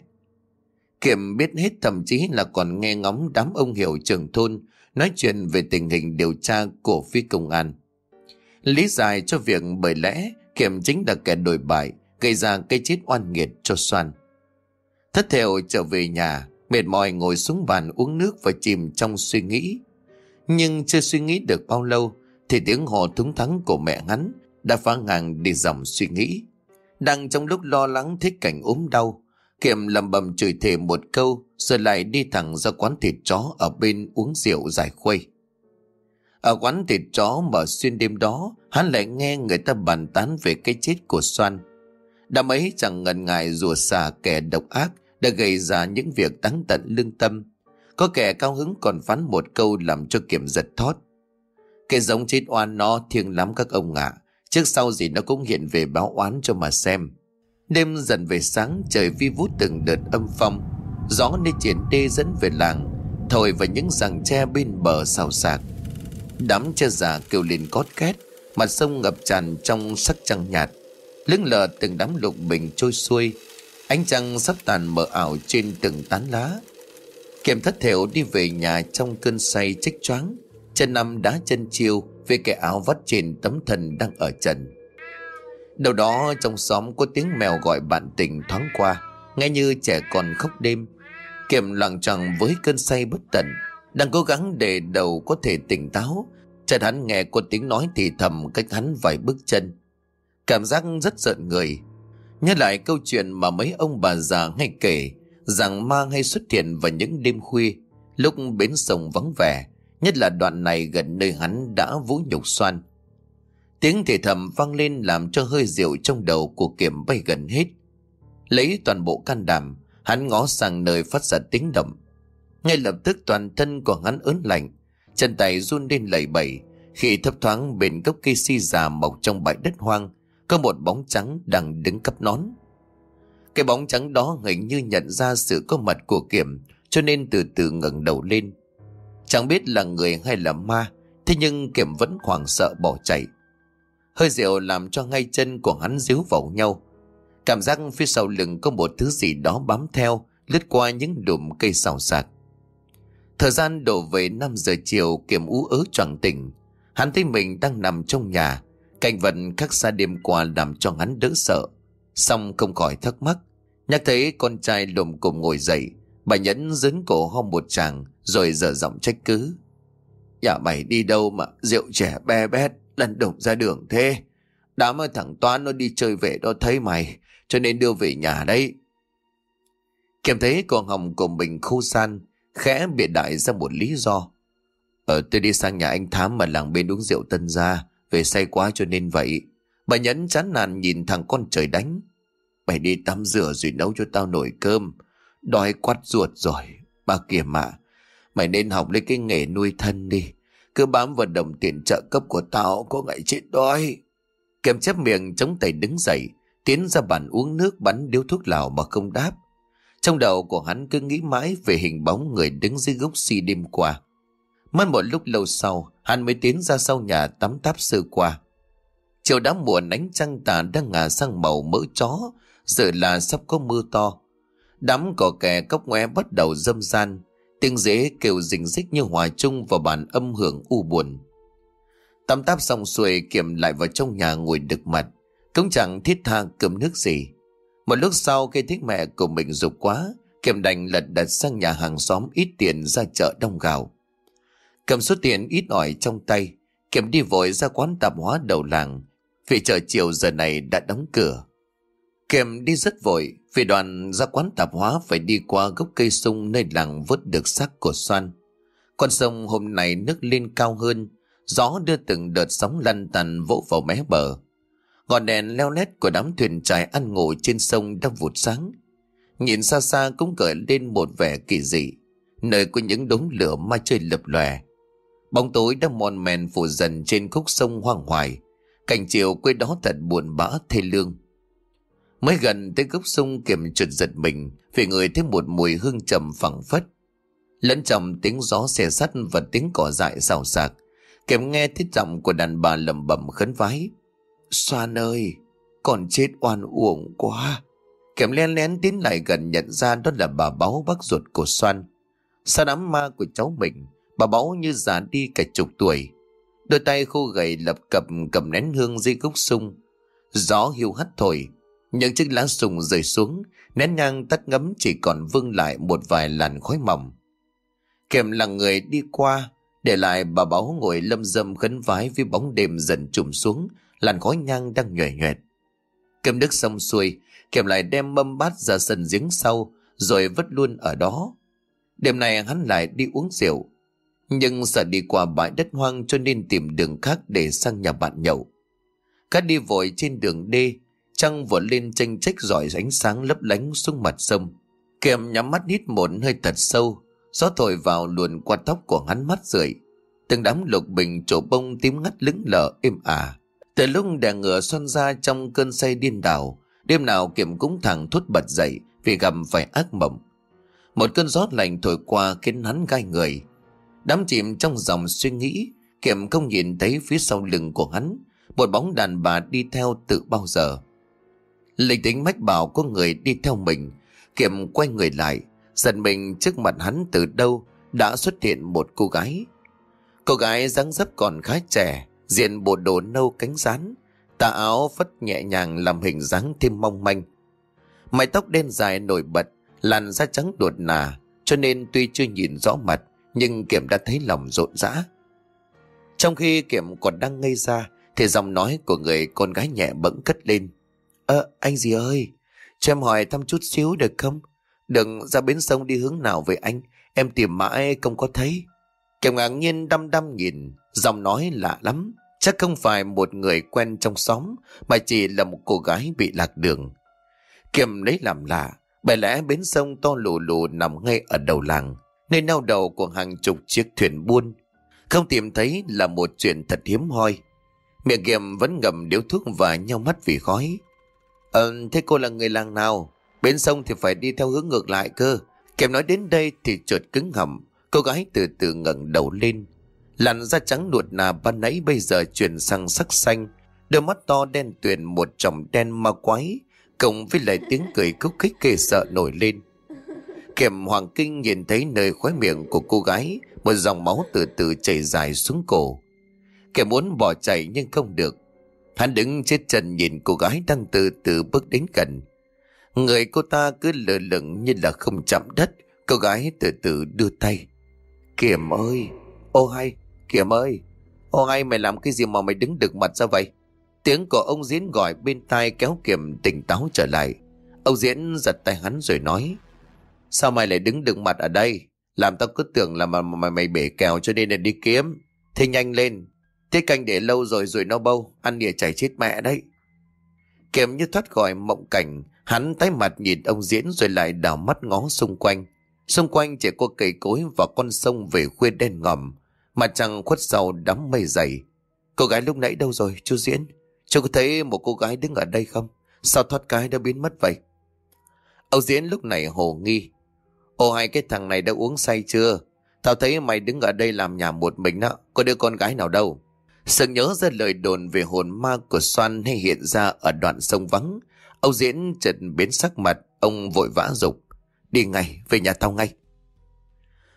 Kiểm biết hết thậm chí là còn nghe ngóng đám ông hiểu trưởng thôn nói chuyện về tình hình điều tra của phía công an. Lý giải cho việc bởi lẽ Kiểm chính là kẻ đổi bại, gây ra cái chết oan nghiệt cho Soan. Thất theo trở về nhà, mệt mỏi ngồi xuống bàn uống nước và chìm trong suy nghĩ. Nhưng chưa suy nghĩ được bao lâu, thì tiếng hò thúng thắng của mẹ hắn đã phá ngang đi dòng suy nghĩ. Đang trong lúc lo lắng thích cảnh ốm đau, Kiệm lầm bầm chửi thề một câu rồi lại đi thẳng ra quán thịt chó ở bên uống rượu giải khuây. Ở quán thịt chó mở xuyên đêm đó, hắn lại nghe người ta bàn tán về cái chết của Soan. Đã mấy chẳng ngần ngại rùa xà kẻ độc ác đã gây ra những việc đáng tận lương tâm. Có kẻ cao hứng còn phán một câu làm cho Kiểm giật thót. Cái giống chết oan nó thiêng lắm các ông ạ. Trước sau gì nó cũng hiện về báo oán cho mà xem. Đêm dần về sáng, trời vi vút từng đợt âm phong. Gió nơi triển đê dẫn về làng. Thổi vào những rặng tre bên bờ xào xạc. Đám tre già kêu lên cót két. Mặt sông ngập tràn trong sắc trăng nhạt. Lưng lờ từng đám lục bình trôi xuôi. Ánh trăng sắp tàn mờ ảo trên từng tán lá. Kiệm thất thểu đi về nhà trong cơn say trách choáng chân nằm đá chân chiêu về cái áo vắt trên tấm thần đang ở trần. Đầu đó trong xóm có tiếng mèo gọi bạn tình thoáng qua, nghe như trẻ con khóc đêm. Kiệm loạn trằng với cơn say bất tận, đang cố gắng để đầu có thể tỉnh táo. Chợt hắn nghe có tiếng nói thì thầm cách hắn vài bước chân. Cảm giác rất giận người. Nhớ lại câu chuyện mà mấy ông bà già hay kể rằng ma hay xuất hiện vào những đêm khuya, lúc bến sông vắng vẻ, Nhất là đoạn này gần nơi hắn đã vũ nhục xoan Tiếng thì thầm vang lên làm cho hơi rượu trong đầu của kiểm bay gần hết. Lấy toàn bộ can đảm, Hắn ngó sang nơi phát ra tiếng động. Ngay lập tức toàn thân của hắn ớn lạnh, Chân tay run lên lẩy bẩy, Khi thấp thoáng bên gốc cây si già mọc trong bãi đất hoang có một bóng trắng đang đứng cấp nón. Cái bóng trắng đó hình như nhận ra sự có mặt của kiểm, Cho nên từ từ ngẩng đầu lên. Chẳng biết là người hay là ma, Thế nhưng Kiểm vẫn hoảng sợ bỏ chạy. Hơi rượu làm cho ngay chân của hắn díu vào nhau. Cảm giác phía sau lưng có một thứ gì đó bám theo, Lướt qua những đùm cây xào xạc. Thời gian đổ về 5 giờ chiều, Kiểm ú ớ choàng tỉnh. Hắn thấy mình đang nằm trong nhà Cảnh vật khắc xa đêm qua làm cho hắn đỡ sợ Xong không khỏi thắc mắc, Nhắc thấy con trai lồm cồm ngồi dậy, Bà Nhẫn dấn cổ ho một chàng Rồi dở giọng trách cứ Nhà mày đi đâu mà rượu trẻ be bét lần đụng ra đường thế. Đám ơi thằng Toán nó đi chơi về đó thấy mày, cho nên đưa về nhà đấy. Kèm thấy con Hồng của mình khu san, khẽ bịa đại ra một lý do. Ờ tôi đi sang nhà anh Thám mà làng bên uống rượu tân ra về say quá cho nên vậy. Bà Nhẫn chán nản nhìn thằng con trời đánh. Mày đi tắm rửa rồi nấu cho tao nồi cơm. Đói quắt ruột rồi. Bà kìa mà. Mày nên học lấy cái nghề nuôi thân đi. Cứ bám vào đồng tiền trợ cấp của tao có ngày chết đói. Kèm chép miệng chống tay đứng dậy. Tiến ra bàn uống nước bắn điếu thuốc lào mà không đáp. Trong đầu của hắn cứ nghĩ mãi về hình bóng người đứng dưới gốc si đêm qua. Mất một lúc lâu sau, hắn mới tiến ra sau nhà tắm táp sơ qua. Chiều đã muộn ánh trăng tà đang ngả sang màu mỡ chó, giờ là sắp có mưa to. Đám cỏ kè cốc ngoe bắt đầu dâm gian, tiếng dế kêu rình rích như hòa chung vào bản âm hưởng u buồn. Tắm táp xong xuôi kiểm lại vào trong nhà ngồi đực mặt, cũng chẳng thiết tha cơm nước gì. Một lúc sau khi thích mẹ của mình dục quá, Kiểm đành lật đặt sang nhà hàng xóm ít tiền ra chợ đông gạo. Cầm số tiền ít ỏi trong tay, Kiểm đi vội ra quán tạp hóa đầu làng, vì chợ chiều giờ này đã đóng cửa. Kiểm đi rất vội, vì đoàn ra quán tạp hóa phải đi qua gốc cây sung nơi làng vớt được xác của xoan. Con sông hôm nay nước lên cao hơn, gió đưa từng đợt sóng lăn tăn vỗ vào mé bờ. Ngọn đèn leo lét của đám thuyền trài ăn ngủ trên sông đang vụt sáng. Nhìn xa xa cũng gợi lên một vẻ kỳ dị, nơi có những đống lửa ma chơi lập lòe. Bóng tối đang mòn mèn phủ dần trên khúc sông hoang hoài. Cảnh chiều quê đó thật buồn bã thê lương. Mới gần tới gốc sông kiểm trượt giật mình vì người thấy một mùi hương trầm phẳng phất. Lẫn trầm tiếng gió xe sắt và tiếng cỏ dại xào xạc, kèm nghe thiết giọng của đàn bà lầm bẩm khấn vái. Xoan ơi, còn chết oan uổng quá. Kèm len lén tiến lại gần nhận ra đó là bà báu bác ruột của Xoan. sao đám ma của cháu mình, bà báu như già đi cả chục tuổi. Đôi tay khô gầy lập cập cầm nén hương dưới gốc sung. Gió hiu hắt thổi, những chiếc lá sùng rơi xuống, nén nhang tắt ngấm chỉ còn vương lại một vài làn khói mỏng. Kèm là người đi qua, để lại bà báu ngồi lâm dâm khấn vái với bóng đêm dần trùm xuống, làn khói nhang đang nhòe nhoẹt. Kèm nước xong xuôi, kèm lại đem mâm bát ra sân giếng sau, rồi vứt luôn ở đó. Đêm này hắn lại đi uống rượu, nhưng sợ đi qua bãi đất hoang cho nên tìm đường khác để sang nhà bạn nhậu. Cát đi vội trên đường đê, trăng vừa lên tranh trách giỏi ánh sáng lấp lánh xuống mặt sông. Kèm nhắm mắt hít một hơi thật sâu, gió thổi vào luồn qua tóc của hắn mắt rượi. Từng đám lục bình trổ bông tím ngắt lững lờ êm ả. Từ lúc đè ngựa xoăn ra trong cơn say điên đảo, đêm nào Kiểm cũng thẳng thốt bật dậy vì gặp phải ác mộng. Một cơn gió lạnh thổi qua khiến hắn gai người đắm chìm trong dòng suy nghĩ, Kiểm không nhìn thấy phía sau lưng của hắn, một bóng đàn bà đi theo từ bao giờ. Linh tính mách bảo có người đi theo mình, Kiểm quay người lại, giật mình trước mặt hắn từ đâu đã xuất hiện một cô gái. Cô gái dáng dấp còn khá trẻ, diện bộ đồ nâu cánh rán, tà áo phất nhẹ nhàng làm hình dáng thêm mong manh. Mái tóc đen dài nổi bật, làn da trắng đột nà, cho nên tuy chưa nhìn rõ mặt, nhưng Kiểm đã thấy lòng rộn rã. Trong khi Kiểm còn đang ngây ra, thì giọng nói của người con gái nhẹ bỗng cất lên. Ơ, anh gì ơi, cho em hỏi thăm chút xíu được không? Đừng ra bến sông đi hướng nào về anh, em tìm mãi không có thấy. Kiểm ngạc nhiên đăm đăm nhìn, giọng nói lạ lắm. Chắc không phải một người quen trong xóm, mà chỉ là một cô gái bị lạc đường. Kiểm lấy làm lạ, bởi lẽ bến sông to lù lù nằm ngay ở đầu làng, nơi nao đầu của hàng chục chiếc thuyền buôn. Không tìm thấy là một chuyện thật hiếm hoi. Miệng kiềm vẫn ngầm điếu thuốc và nhau mắt vì khói. Ờ, thế cô là người làng nào? bên sông thì phải đi theo hướng ngược lại cơ. kèm nói đến đây thì trượt cứng hầm. Cô gái từ từ ngẩng đầu lên, Làn da trắng nuột nà ban nãy bây giờ chuyển sang sắc xanh. Đôi mắt to đen tuyền một tròng đen ma quái. Cộng với lời tiếng cười khúc khích kề sợ nổi lên. Kiểm Hoàng Kinh nhìn thấy nơi khóe miệng của cô gái một dòng máu từ từ chảy dài xuống cổ. Kẻ muốn bỏ chạy nhưng không được. Hắn đứng chết chân nhìn cô gái đang từ từ bước đến gần. Người cô ta cứ lờ lửng như là không chạm đất. Cô gái từ từ đưa tay. Kiểm ơi! Ô hay! Kiểm ơi, ô hay mày làm cái gì mà mày đứng đực mặt ra vậy? Tiếng của ông Diễn gọi bên tai kéo Kiểm tỉnh táo trở lại. Ông Diễn giật tay hắn rồi nói. Sao mày lại đứng đứng mặt ở đây? Làm tao cứ tưởng là mà, mà mày bể kèo cho nên là đi kiếm. Thế nhanh lên. Thế canh để lâu rồi rồi nó bâu. Ăn đỉa chảy chết mẹ đấy. Kiểm như thoát khỏi mộng cảnh. Hắn tái mặt nhìn ông Diễn rồi lại đảo mắt ngó xung quanh. Xung quanh chỉ có cây cối và con sông về khuya đen ngòm. Mặt trăng khuất sau đám mây dày. Cô gái lúc nãy đâu rồi chú Diễn? Chú có thấy một cô gái đứng ở đây không? Sao thoát cái đã biến mất vậy? ông Diễn lúc này hồ nghi. Ô hai cái thằng này đã uống say chưa? Tao thấy mày đứng ở đây làm nhà một mình đó. Có đứa con gái nào đâu? Sự nhớ ra lời đồn về hồn ma của Soan hay hiện ra ở đoạn sông vắng. Âu Diễn chợt biến sắc mặt, ông vội vã dục Đi ngay, về nhà tao ngay.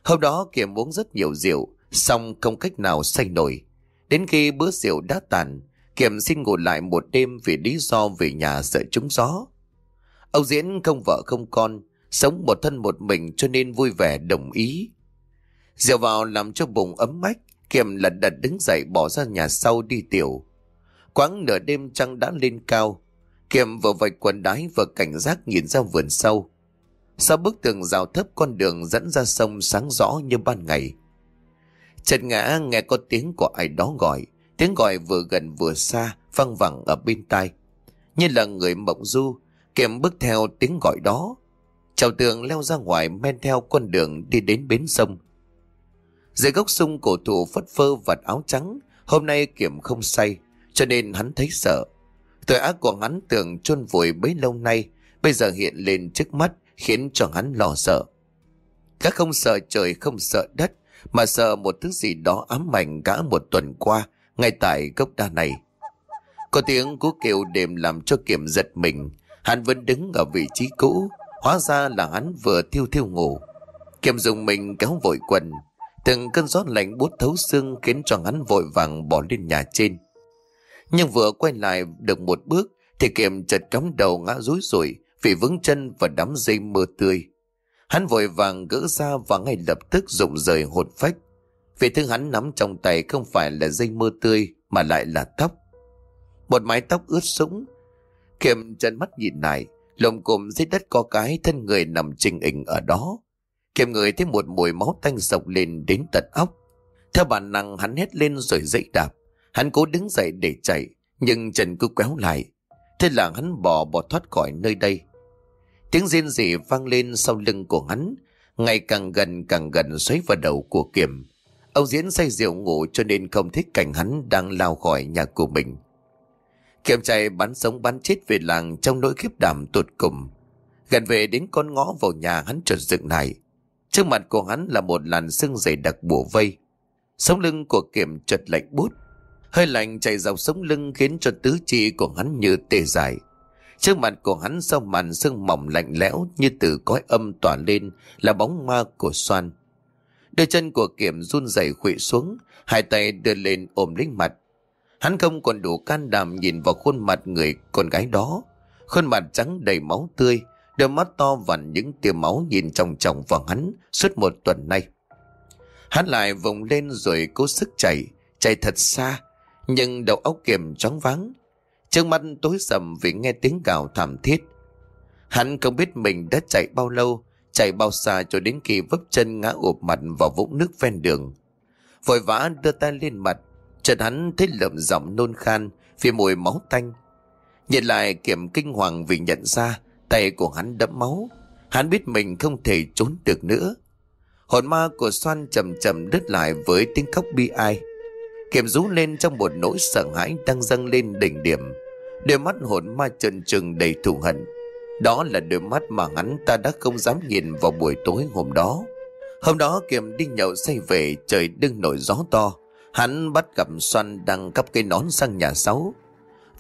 Hôm đó Kiểm uống rất nhiều rượu, xong không cách nào say nổi. Đến khi bữa rượu đã tàn, Kiểm xin ngủ lại một đêm vì lý do về nhà sợ trúng gió. Ông Diễn không vợ không con, sống một thân một mình cho nên vui vẻ đồng ý. Rượu vào làm cho bụng ấm mách, Kiểm lật đật đứng dậy bỏ ra nhà sau đi tiểu. Quáng nửa đêm trăng đã lên cao, Kiểm vừa vạch quần đái vừa cảnh giác nhìn ra vườn sâu. Sau bức tường rào thấp con đường dẫn ra sông sáng rõ như ban ngày. Trần ngã nghe có tiếng của ai đó gọi, tiếng gọi vừa gần vừa xa, văng vẳng ở bên tai. Như là người mộng du, Kiểm bước theo tiếng gọi đó. Chào tường leo ra ngoài men theo con đường đi đến bến sông. Dưới gốc sung cổ thụ phất phơ vạt áo trắng, hôm nay Kiểm không say, cho nên hắn thấy sợ. Tội ác của hắn tưởng chôn vùi bấy lâu nay, bây giờ hiện lên trước mắt, khiến cho hắn lo sợ. Gã không sợ trời không sợ đất, mà sợ một thứ gì đó ám ảnh gã một tuần qua, ngay tại gốc đa này. Có tiếng cú kêu đêm làm cho Kiểm giật mình, hắn vẫn đứng ở vị trí cũ, hóa ra là hắn vừa thiêu thiêu ngủ. Kiểm dùng mình kéo vội quần, từng cơn gió lạnh bút thấu xương khiến cho hắn vội vàng bỏ lên nhà trên. Nhưng vừa quay lại được một bước thì Kiểm chợt cắm đầu ngã rúi rủi vì vững chân và đám dây mưa tươi. Hắn vội vàng gỡ ra và ngay lập tức rụng rời hồn phách. Vì thứ hắn nắm trong tay không phải là dây mưa tươi mà lại là tóc. Một mái tóc ướt sũng. Kiệm chân mắt nhìn lại, lồng cụm dưới đất có cái thân người nằm trình hình ở đó. kiềm người thấy một mùi máu tanh sộc lên đến tận óc. Theo bản năng hắn hét lên rồi dậy đạp. Hắn cố đứng dậy để chạy, nhưng chân cứ quéo lại. Thế là hắn bỏ bỏ thoát khỏi nơi đây. Tiếng rên rỉ vang lên sau lưng của hắn, ngày càng gần càng gần xoáy vào đầu của Kiểm. Ông Diễn say rượu ngủ cho nên không thích cảnh hắn đang lao khỏi nhà của mình. Kiểm chạy bắn sống bắn chết về làng trong nỗi khiếp đảm tột cùng. Gần về đến con ngõ vào nhà hắn chợt dựng lại. Trước mặt của hắn là một làn sương dày đặc bùa vây. Sống lưng của Kiểm chợt lạnh bút. Hơi lạnh chạy dọc sống lưng khiến cho tứ chi của hắn như tê dại. Trước mặt của hắn sau màn sương mỏng lạnh lẽo như từ cõi âm tỏa lên là bóng ma của xoan. Đôi chân của Kiểm run rẩy khuỵu xuống, hai tay đưa lên ôm lấy mặt. Hắn không còn đủ can đảm nhìn vào khuôn mặt người con gái đó. Khuôn mặt trắng đầy máu tươi, đôi mắt to vằn những tia máu nhìn trong chồng vào hắn suốt một tuần nay. Hắn lại vùng lên rồi cố sức chạy, chạy thật xa, nhưng đầu óc kiềm chóng vắng. Trước mắt tối sầm vì nghe tiếng gào thảm thiết. Hắn không biết mình đã chạy bao lâu, chạy bao xa cho đến khi vấp chân ngã ụp mặt vào vũng nước ven đường. Vội vã đưa tay lên mặt, chợt hắn thấy lợm giọng nôn khan vì mùi máu tanh. Nhìn lại kiểm kinh hoàng vì nhận ra tay của hắn đẫm máu. Hắn biết mình không thể trốn được nữa. Hồn ma của xoan chầm chậm đứt lại với tiếng khóc bi ai. Kiểm rú lên trong một nỗi sợ hãi đang dâng lên đỉnh điểm. Đôi mắt hồn ma trần trừng đầy thù hận. Đó là đôi mắt mà hắn ta đã không dám nhìn vào buổi tối hôm đó. Hôm đó Kiểm đi nhậu say về, trời đương nổi gió to. Hắn bắt gặp Xoan đang cắp cây nón sang nhà sáu.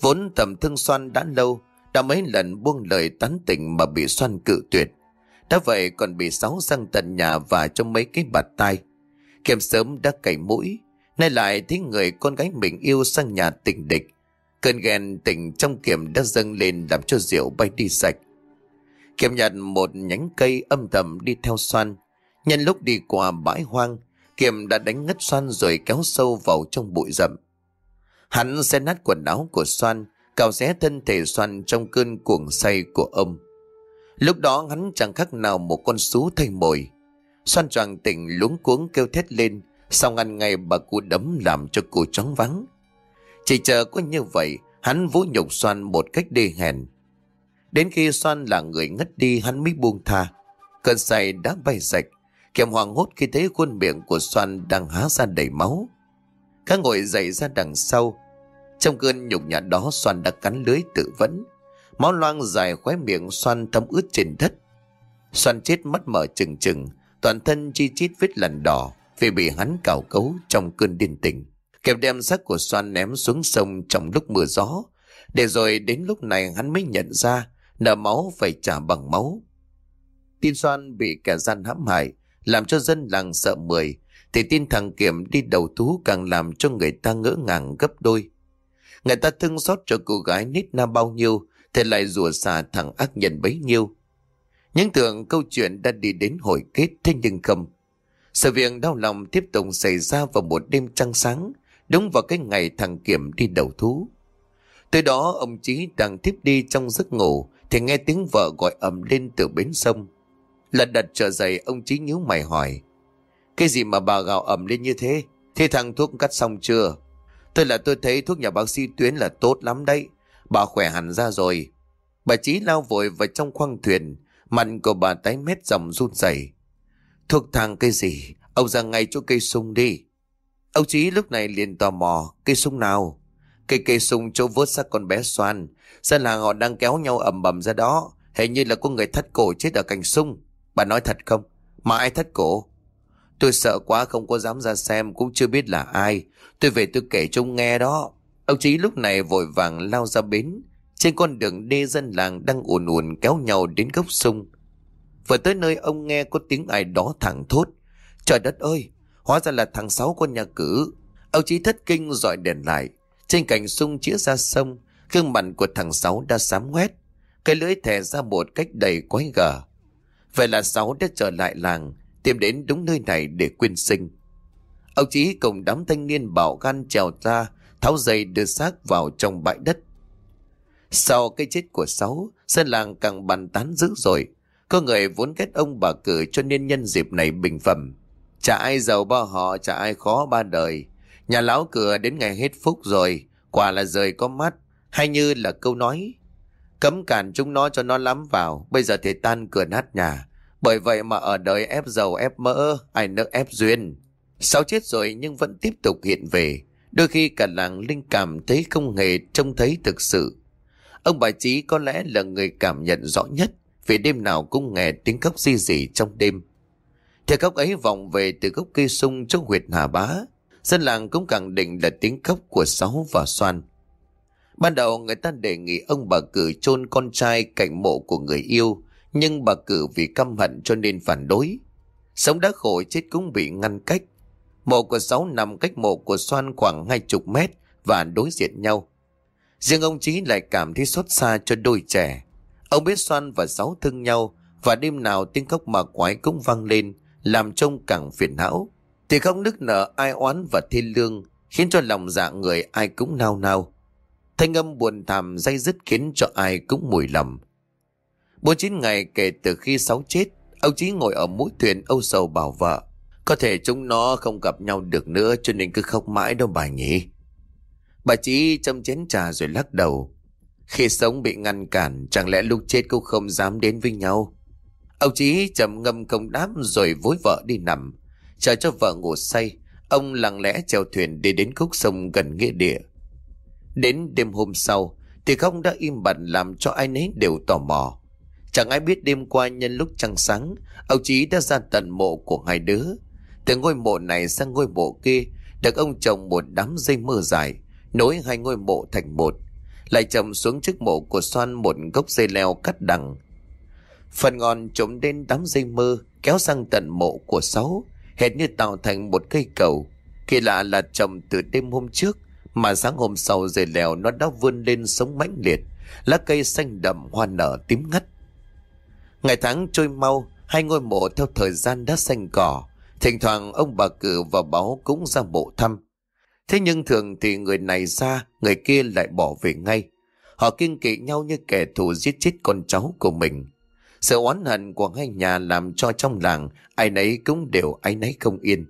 Vốn tầm thương Xoan đã lâu, đã mấy lần buông lời tán tỉnh mà bị Xoan cự tuyệt. Đã vậy còn bị sáu sang tận nhà và cho mấy cái bạt tai. Kiểm sớm đã cày mũi, nay lại thấy người con gái mình yêu sang nhà tình địch. Cơn ghen tình trong Kiểm đã dâng lên làm cho rượu bay đi sạch. Kiểm nhặt một nhánh cây âm thầm đi theo xoan. Nhân lúc đi qua bãi hoang, Kiệm đã đánh ngất Soan rồi kéo sâu vào trong bụi rậm. Hắn sẽ nát quần áo của Soan, cào xé thân thể Soan trong cơn cuồng say của ông. Lúc đó hắn chẳng khác nào một con sú thay mồi. Soan choàng tỉnh luống cuống kêu thét lên, sau ngăn ngay bà cụ đấm làm cho cô chóng vắng. Chỉ chờ có như vậy, hắn vũ nhục Soan một cách đê hèn. Đến khi Soan là người ngất đi hắn mới buông tha. Cơn say đã bay sạch, Kiệm hoàng hốt khi thấy khuôn miệng của Xoan đang há ra đầy máu. Các ngồi dậy ra đằng sau. Trong cơn nhục nhã đó Xoan đã cắn lưới tự vẫn. Máu loang dài khóe miệng Xoan thấm ướt trên đất. Xoan chết mắt mở trừng trừng, toàn thân chi chít vết lần đỏ vì bị hắn cào cấu trong cơn điên tình. Kẹp đem xác của Xoan ném xuống sông trong lúc mưa gió. Để rồi đến lúc này hắn mới nhận ra nợ máu phải trả bằng máu. Tin Xoan bị kẻ gian hãm hại, làm cho dân làng sợ mười, thì tin thằng Kiểm đi đầu thú càng làm cho người ta ngỡ ngàng gấp đôi. Người ta thương xót cho cô gái nít na bao nhiêu, thì lại rủa xả thằng ác nhân bấy nhiêu. Những tưởng câu chuyện đã đi đến hồi kết thế nhưng không. Sự việc đau lòng tiếp tục xảy ra vào một đêm trăng sáng, đúng vào cái ngày thằng Kiểm đi đầu thú. Từ đó ông Chí đang tiếp đi trong giấc ngủ thì nghe tiếng vợ gọi ầm lên từ bến sông. Lật đật trở dậy, ông Chí nhíu mày hỏi. Cái gì mà bà gào ầm lên như thế? Thế thằng thuốc cắt xong chưa? Tôi là tôi thấy thuốc nhà bác sĩ Tuyến là tốt lắm đấy. Bà khỏe hẳn ra rồi. Bà Chí lao vội vào trong khoang thuyền. Mặt của bà tái mét dòng run rẩy. Thuốc thang cái gì? Ông ra ngay chỗ cây sung đi. Ông Chí lúc này liền tò mò. Cây sung nào? Cây cây sung chỗ vớt xác con bé xoan. sân là họ đang kéo nhau ầm bầm ra đó. Hình như là có người thắt cổ chết ở cành sung. Bà nói thật không? Mà ai thắt cổ? Tôi sợ quá không có dám ra xem cũng chưa biết là ai. Tôi về tôi kể trông nghe đó. Ông Chí lúc này vội vàng lao ra bến. Trên con đường đê dân làng đang ùn ùn kéo nhau đến gốc sông. Vừa tới nơi ông nghe có tiếng ai đó thẳng thốt. Trời đất ơi, hóa ra là thằng Sáu con nhà cử. Ông Chí thất kinh dọi đèn lại. Trên cành sung chĩa ra sông, gương mặt của thằng Sáu đã sám ngoét. Cái lưỡi thè ra một cách đầy quái gở. Vậy là Sáu đã trở lại làng, tìm đến đúng nơi này để quyên sinh. Ông Chí cùng đám thanh niên bảo gan trèo ra, tháo dây đưa xác vào trong bãi đất. Sau cái chết của Sáu, dân làng càng bàn tán dữ rồi. Có người vốn ghét ông bà cử cho nên nhân dịp này bình phẩm. Chả ai giàu ba họ, chả ai khó ba đời. Nhà lão cửa đến ngày hết phúc rồi, quả là rời có mắt, hay như là câu nói Cấm cản chúng nó cho nó lắm vào, bây giờ thì tan cửa nát nhà. Bởi vậy mà ở đời ép dầu ép mỡ, ai nỡ ép duyên. Sáu chết rồi nhưng vẫn tiếp tục hiện về. Đôi khi cả làng linh cảm thấy không hề trông thấy thực sự. Ông bà Chí có lẽ là người cảm nhận rõ nhất vì đêm nào cũng nghe tiếng khóc di dị trong đêm. theo khóc ấy vọng về từ gốc cây sung trong huyệt Hà Bá. Dân làng cũng khẳng định là tiếng khóc của Sáu và Xoan. Ban đầu người ta đề nghị ông bà cử chôn con trai cạnh mộ của người yêu, nhưng bà cử vì căm hận cho nên phản đối. Sống đã khổ chết cũng bị ngăn cách. Mộ của Sáu nằm cách mộ của Xoan khoảng hai chục mét và đối diện nhau. Riêng ông Chí lại cảm thấy xót xa cho đôi trẻ. Ông biết Xoan và Sáu thương nhau và đêm nào tiếng khóc mà quái cũng vang lên làm trông càng phiền não. Thì không nức nở ai oán và thiên lương khiến cho lòng dạ người ai cũng nao nao. Thanh âm buồn thảm dây dứt khiến cho ai cũng mùi lầm. Bốn chín ngày kể từ khi Sáu chết, ông Chí ngồi ở mũi thuyền âu sầu bảo vợ. Có thể chúng nó không gặp nhau được nữa cho nên cứ khóc mãi đâu bà nhỉ. Bà Chí châm chén trà rồi lắc đầu. Khi sống bị ngăn cản, chẳng lẽ lúc chết cũng không dám đến với nhau. Ông Chí trầm ngâm công đáp rồi vối vợ đi nằm. Chờ cho vợ ngủ say, ông lặng lẽ chèo thuyền đi đến khúc sông gần nghĩa địa. Đến đêm hôm sau, Thì không đã im bặt làm cho ai nấy đều tò mò. Chẳng ai biết đêm qua nhân lúc trăng sáng, Ông Chí đã ra tận mộ của hai đứa. Từ ngôi mộ này sang ngôi mộ kia, Được ông chồng một đám dây mơ dài, Nối hai ngôi mộ thành một, Lại trồng xuống trước mộ của Xoan một gốc dây leo cắt đằng. Phần ngọn trộm đến đám dây mơ Kéo sang tận mộ của Sáu, Hệt như tạo thành một cây cầu. Kỳ lạ là chồng từ đêm hôm trước mà sáng hôm sau dày leo nó đã vươn lên sống mãnh liệt, lá cây xanh đậm hoa nở tím ngắt. Ngày tháng trôi mau, hai ngôi mộ theo thời gian đã xanh cỏ, Thỉnh thoảng ông bà cử và báo cũng ra bộ thăm. Thế nhưng thường thì người này ra, người kia lại bỏ về ngay. Họ kiêng kỵ nhau như kẻ thù giết chết con cháu của mình. Sự oán hận của hai nhà làm cho trong làng ai nấy cũng đều ai nấy không yên.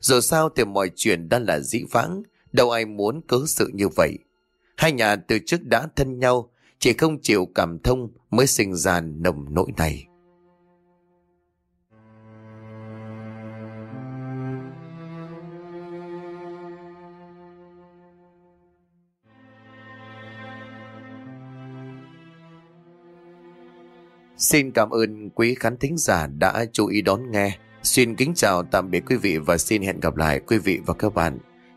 Dù sao thì mọi chuyện đã là dĩ vãng, đâu ai muốn cớ sự như vậy. Hai nhà từ trước đã thân nhau, chỉ không chịu cảm thông mới sinh ra nồng nỗi này. Xin cảm ơn quý khán thính giả đã chú ý đón nghe. Xin kính chào tạm biệt quý vị và xin hẹn gặp lại quý vị và các bạn